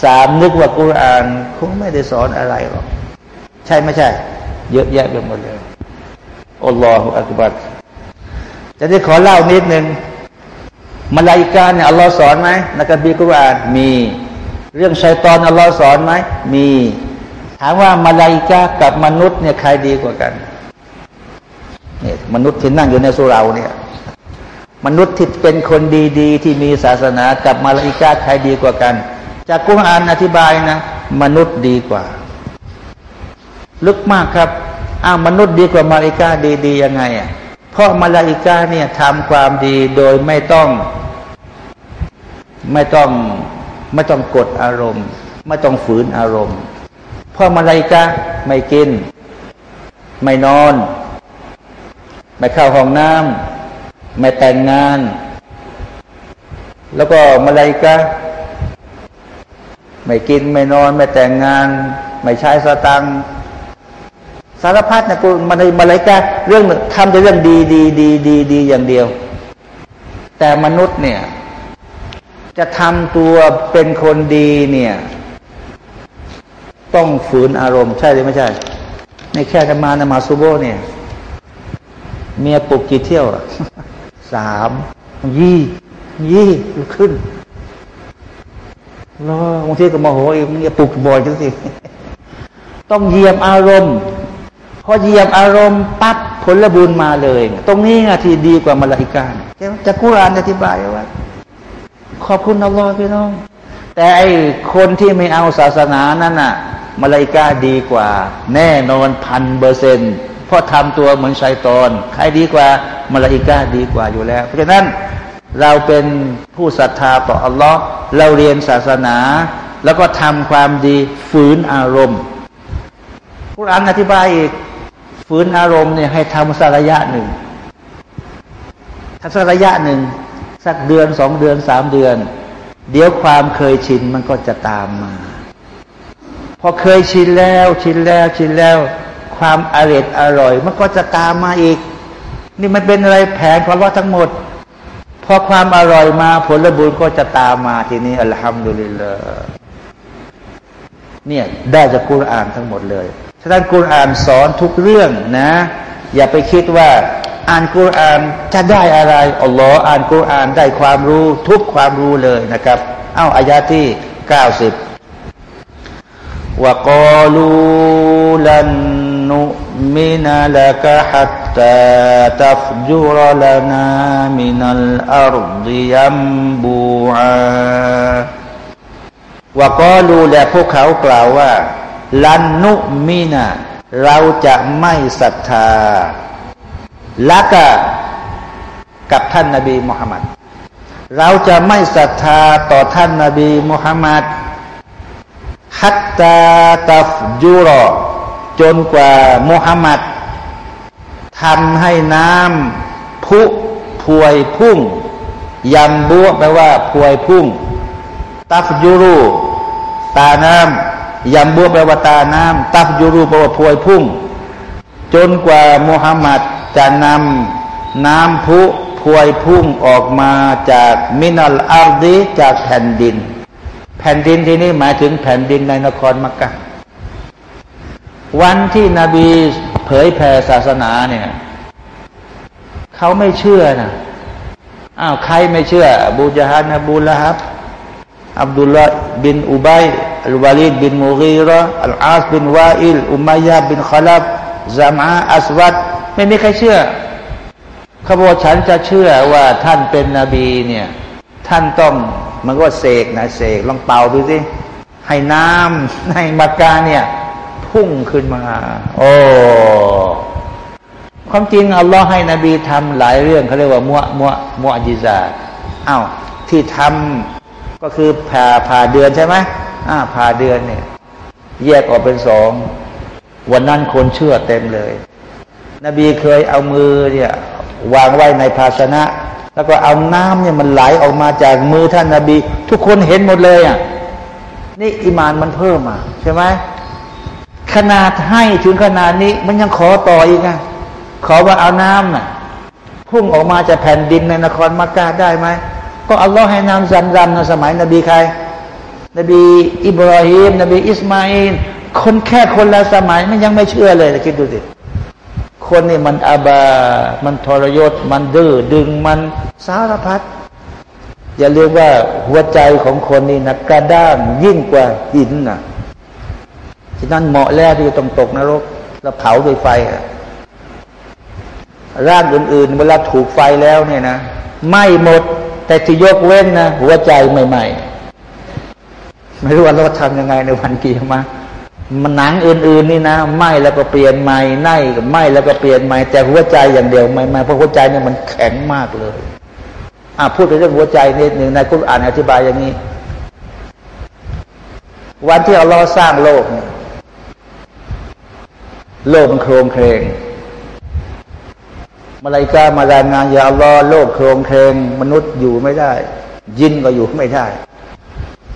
สามนึกว่ากุรอานคงไม่ได้สอนอะไรหรอก ใช่ไม่ใช่ เยอะแยะไปหมดเลยอัลลอฮฺอักบัร จะได้ขอเล่านิดหนึ่งมาลายกาเนี่ยอัลลอฮ์สอนไหมในกัมภีร์กุรอานมี เรื่องชัยตอนอัลลอฮ์สอนไหมมี ถามว่ามาลายกากับมนุษย์เนี่ยใครดีกว่ากันเนี่ยมนุษย์ที่นั่งอยู่ในสุราเนี่ย มนุษย์ที่เป็นคนดีๆ ที่มีศาสนากับมาลายกาใครดีกว่ากัน จากกุรอานอธิบายนะ มนุษย์ดีกว่า ลึกมากครับอ้าวมนุษย์ดีกว่ามาลายกาดีๆยังไงอะ เพราะมาลาอิกาเนี่ยทำความดีโดยไม่ต้อง ไม่ต้องไม่ต้องกดอารมณ์ ไม่ต้องฝืนอารมณ์ เพราะมาลาอิกาไม่กิน ไม่นอน ไม่เข้าห้องน้ำไม่แต่งงาน แล้วก็มาลาอิกาไม่กินไม่นอน ไม่แต่งงาน ไม่ใช้สตังค์ สารพัดนะกูมาในมาเลยกาเรื่องทำแต่เรื่องดีดีดีดีดีอย่างเดียว แต่มนุษย์เนี่ย จะทำตัวเป็นคนดีเนี่ย ต้องฝืนอารมณ์ ใช่หรือไม่ใช่ในแค่จะมานมาซูโบเนี่ย เมียปลุกกี่เที่ยวสามยี่ยี่ขึ้นแล้วบางทีก็มโหอีกมึงอย่าปลุกบ่อยจังสิต้องเยี่ยมอารมณ์ พอเหยียบอารมณ์ปั๊บผลบุญมาเลย ตรงนี้ไงที่ดีกว่ามาลาอิกาจะกุรานอธิบายว่าขอบคุณอัลลอฮ์พี่น้อง แต่ไอคนที่ไม่เอาศาสนานั่นน่ะมาลาอิกาดีกว่า แน่นอนพันเปอร์เซ็นต์เพราะทำตัวเหมือนชัยตอนใครดีกว่ามาลาอิกาดีกว่าอยู่แล้ว เพราะฉะนั้นเราเป็นผู้ศรัทธาต่ออัลลอฮ์เราเรียนศาสนา แล้วก็ทำความดีฝืนอารมณ์กุรานอธิบายอีก ฝืนอารมณ์เนี่ยให้ทำสักระยะหนึ่งถ้าสักระยะหนึ่ง สักเดือนสองเดือนสามเดือน เดี๋ยวความเคยชินมันก็จะตามมา พอเคยชินแล้วชินแล้วชินแล้ว ความอร่อยอร่อย มันก็จะตามมาอีก นี่มันเป็นอะไรแผนของเราทั้งหมดพอความอร่อยมาผลบุญก็จะตามมาทีนี้อัลฮัมดุลิลลาห์เนี่ยได้จากกุรานทั้งหมดเลย ฉะนั้นกุรอานสอนทุกเรื่องนะ อย่าไปคิดว่า อ่านกุรอานจะได้อะไรอัลลอฮ์อ่านกุรอานได้ความรู้ทุกความรู้เลยนะครับ เอ้าอายาที่เก้าสิบว่ากอลูลันนุมินาลกะฮัตตาตัฟจุรลนามินัลอัรดิยัมบูอาว่ากอลูและพวกเขากล่าวว่า ลันนุมีนาเราจะไม่ศรัทธาละกะกับท่านนาบีมุฮัมมัดเราจะไม่ศรัทธาต่อท่านนาบีมุฮัมมัดฮัตตาตัฟยูรอจนกว่ามุฮัมมัดทำให้น้ำพุพวยพุ่งยำบัวแปลว่าพวยพุ่ง ตัฟยูรูตาน้ำ ยำบัวแปลว่าตาน้ำตัฟยูรูแปลว่าพวยพุ่ง จนกว่ามุฮัมมัดจะนำน้ำพุพวยพุ่งออกมาจากมินัลอาร์ดีจากแผ่นดิน แผ่นดินที่นี่หมายถึงแผ่นดินในนครมักกะวันที่นบีเผยแผ่ศาสนาเนี่ยเขาไม่เชื่อนะอ้าวใครไม่เชื่อบูจาฮานบูลฮับ อับดุลลาบินอุบัยอัลวาลิดบินมูกีรออัลอาสบินวาอิลอุมัยยาบินขลับซามาอัสวัดไม่มีใครเชื่อเขาบอกฉันจะเชื่อว่าท่านเป็นนบีเนี่ยท่านต้องมันก็เสกนะเสกลองเป่าดูสิให้น้ำในมักกาเนี่ย พุ่งขึ้นมา โอ้ความจริงอัลลอฮ์ให้นบีทำหลายเรื่องเขาเรียกว่ามัวมัวมัวจิซาอ้าวที่ทำ ก็คือผ่าผ่าเดือนใช่ไหมอ้าผ่าเดือนเนี่ย แยกออกเป็นสอง วันนั้นคนเชื่อเต็มเลย นบีเคยเอามือเนี่ยวางไว้ในภาชนะ แล้วก็เอาน้ำเนี่ยมันไหลออกมาจากมือท่านนาบี ทุกคนเห็นหมดเลยอะนี่อิมานมันเพิ่มอะใช่ไหมขนาดให้ถึงขนาดนี้มันยังขอต่ออีกอะขอว่าเอาน้ำน่ะพุ่งออกมาจากแผ่นดินในนครมักกะได้ไหม ก็อัลลอฮ์ให้น้ำซันรำในสมัยนบีใคร นบีอิบราฮิมนบีอิสมาอินคนแค่คนละสมัยมันยังไม่เชื่อเลยคิดดูสิคนนี่มันอาบา มันทรยศ มันดื้อดึงมันสารพัดอย่าเรียกว่าหัวใจของคนนี่นะกระด้างยิ่งกว่าหินนะฉะนั้นเหมาะแล้วที่จะต้องตกนรก แล้วเผาด้วยไฟร่างอื่นๆ เวลาถูกไฟแล้วเนี่ยนะไหม้หมด แต่ที่ยกเว้นนะหัวใจใหม่ ๆ ไม่รู้ว่าเราทำยังไงในวันกี่มามันหนังอื่น ๆ นี่นะไหม้แล้วก็เปลี่ยนใหม่ไหม้ไหม้แล้วก็เปลี่ยนใหม่แต่หัวใจอย่างเดียวไม่ไม่เพราะหัวใจเนี่ยมันแข็งมากเลย อ่าพูดถึงเรื่องหัวใจนิดหนึ่งในคุรานอธิบายอย่างนี้ วันที่อัลลอฮ์สร้างโลกเนี่ยโลกมันโครงเครง มาลายกามารายงานยาลอโลกโครงเครงมนุษย์อยู่ไม่ได้ ยินก็อยู่ไม่ได้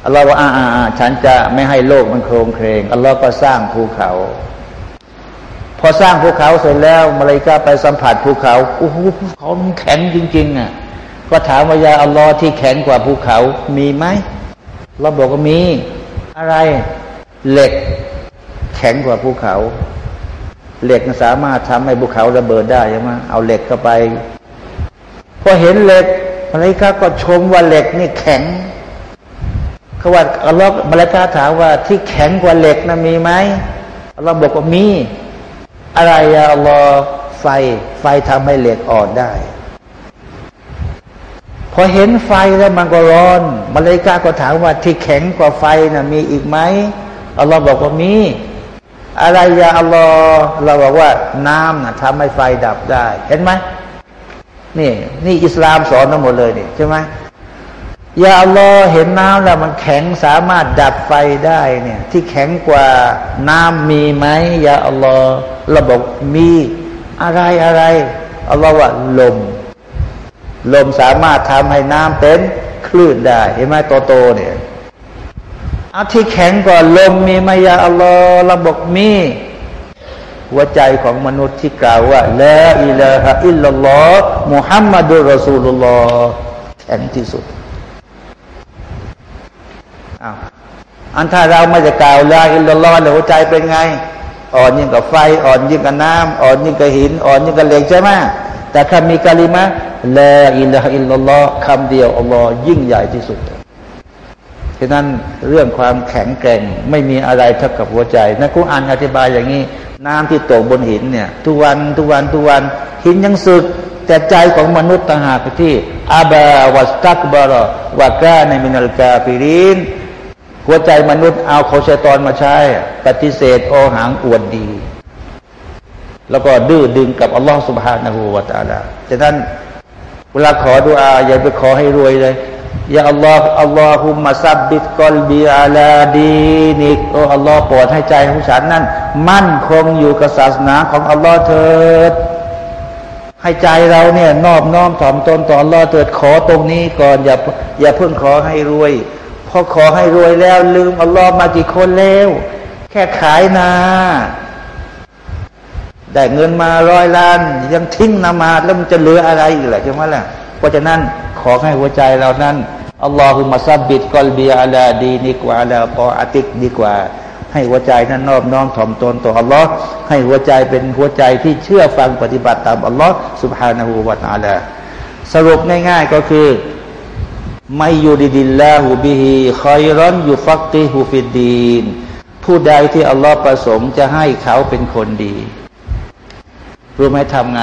อัลลอฮ์ว่าอ่าอ่าฉันจะไม่ให้โลกมันโครงเครงอัลลอฮ์ก็สร้างภูเขา พอสร้างภูเขาเสร็จแล้วมาลายกาไปสัมผัสภูเขาโอ้โหภูเขามันแข็งจริงๆอะก็ถามว่ายาอัลลอฮ์ที่แข็งกว่าภูเขามีไหมเราบอกว่ามีอะไรเหล็กแข็งกว่าภูเขา เหล็กสามารถทำให้ภูเขาระเบิดได้ใช่ไหมเอาเหล็กเข้าไปพอเห็นเหล็กมาลายกาก็ชมว่าเหล็กนี่แข็งเขาว่าอัลลอฮ์มาลายกาถามว่าที่แข็งกว่าเหล็กนะมีไหมอัลลอฮ์บอกว่ามี อะไรอะอัลลอฮ์ไฟ ไฟทำให้เหล็กอ่อนได้ พอเห็นไฟแล้วมันก็ร้อน มาเลยกาก็ถามว่าที่แข็งกว่าไฟนะ่ะมีอีกไหมอัลลอฮ์บอกว่ามี อะไรยาอัลลอฮ์เราบอกว่าน้ำนะ่ะทำให้ไฟดับได้ เห็นไหมนี่นี่อิสลามสอนทั้งหมดเลยนี่ใช่ไหมยาอัลลอฮ์เห็นน้ำแล้วมันแข็งสามารถดับไฟได้เนี่ย ที่แข็งกว่าน้ำมีไหมยาอัลลอฮ์เราบอกมีอะไรอะไรอัลลอฮ์ว่าลม ลมสามารถทำให้น้ำเป็นคลื่นได้ เห็นไหมโตโตเนี่ย อาที่แข็งก่อนลมมีมายาอัลลอฮ์ระบบมีหัวใจของมนุษย์ที่กล่าวว่าละอิลาฮะอิลลัลลอฮ์มุฮัมมัดุลรอซูลุลลอฮ์แข็งที่สุดอ้าวอันถ้าเราไม่จะกล่าวละอิลลัลลอฮ์หัวใจเป็นไง อ่อนยิ่งกับไฟ อ่อนยิ่งกับน้ำอ่อนยิ่งกับหิน อ่อนยิ่งกับเหล็กใช่ไหมแต่ถ้ามีกาลิมะลาอิลลาอิลลัลลอฮ์คำเดียวอัลลอฮ์ยิ่งใหญ่ที่สุด ฉะนั้นเรื่องความแข็งแกร่งไม่มีอะไรเท่ากับหัวใจนะกุอ่านอธิบายอย่างนี้ น้ำที่ตกบนหินเนี่ย ทุกวันทุกวันทุกวันหินยังสุดแต่ใจของมนุษย์ต่างหากที่أبى واستكبر وكان من الكافرينหัวใจมนุษย์เอาของชัยตอนมาใช้ ปฏิเสธโอหังอวดดี แล้วก็ดื้อดึงกับอัลลอฮฺسبحانه وتعالىฉะนั้นเวลาขอดุอาอย่าไปขอให้รวยเลย يا الله اللهم ثبت قلبي على دينكโอ้อัลลอฮ์โปรดให้ใจของฉันนั้น มั่นคงอยู่กับศาสนาของอัลลอฮ์เถิด ให้ใจเราเนี่ยนอบน้อมถ่อมตนต่ออัลลอฮ์เถิดขอตรงนี้ก่อนอย่าอย่าเพิ่งขอให้รวยพอขอให้รวยแล้ว ลืมอัลลอฮ์มากี่คนแล้ว แค่ขายนาได้เงินมาร้อยล้าน ยังทิ้งนามาแล้วมันจะเหลืออะไรอีกล่ะใช่ไหมล่ะ เพราะฉะนั้นขอให้หัวใจเรานั้นอัลลอฮุมาซับบิดกอลบีอาลาดีนีกว่าแล้วพออาติกดีกว่า ให้หัวใจนั้นนอบน้อมถ่อมตนต่ออัลลอฮ์ให้หัวใจเป็นหัวใจที่เชื่อฟังปฏิบัติตามอัลลอฮ์สุบฮานาหูวาตาลาสรุปง่ายๆก็คือไม่ยูดิดิลลาหูบิฮีคอยร้อนอยู่ฟักติหูฟิดดีนผู้ใดที่อัลลอฮ์ประสงค์จะให้เขาเป็นคนดี รู้ไหมทำไง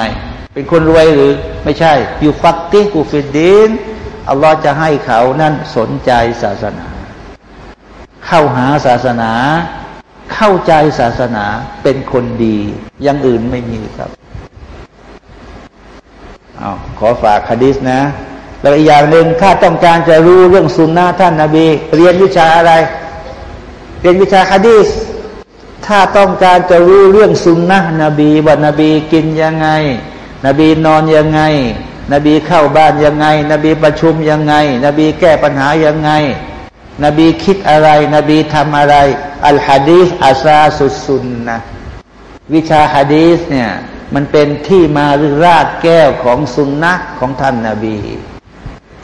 เป็นคนรวยหรือไม่ใช่อยู่ฟักติกูฟิดดีนอัลลอฮ์จะให้เขานั่นสนใจศาสนา เข้าหาศาสนา เข้าใจศาสนาเป็นคนดีอย่างอื่นไม่มีครับอาขอฝากคดีสนะแล้วอีกอย่างหนึ่งถ้าต้องการจะรู้เรื่องสุนนะท่านนาบี เรียนวิชาอะไร เรียนวิชาคดีสถ้าต้องการจะรู้เรื่องสุนนะนบีว่านบีกินยังไง นบีนอนยังไง นบีเข้าบ้านยังไง นบีประชุมยังไง นบีแก้ปัญหายังไง นบีคิดอะไร นบีทำอะไร อัลฮะดีษอาซาสุสุนนะวิชาฮะดีสเนี่ยมันเป็นที่มาหรือรากแก้วของสุนนะของท่านนาบี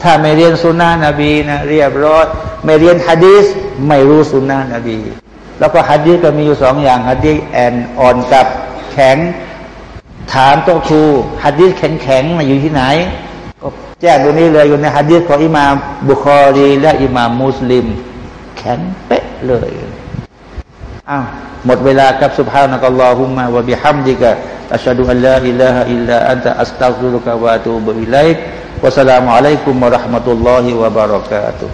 ถ้าไม่เรียนสุนนะนบีนะเรียบร้อยไม่เรียนฮะดีสไม่รู้สุนนะนบี แล้วก็ฮะดีสก็มีอยู่สองอย่างฮะดีสแอนอ่อนกับแข็ง ถามโตครูฮัดดิสแข็งๆมาอยู่ที่ไหนก็แจ้งตรงนี้เลยอยู่ในฮัดดิสของอิมามบุคอรีและอิมามมุสลิม แข็งเป๊ะเลยอ้าวหมดเวลาครับสุภาพนักลอฮุมมาวะบิฮัมดิกะอัชฮะดูอัลลอฮอิลลาฮอิลลาอันตะอัสตัฆฟิลุกะวะตูบุอิลัยวะสลามุอะลัยกุมวะราะห์มะตุลลอฮิวะบารอกาตุ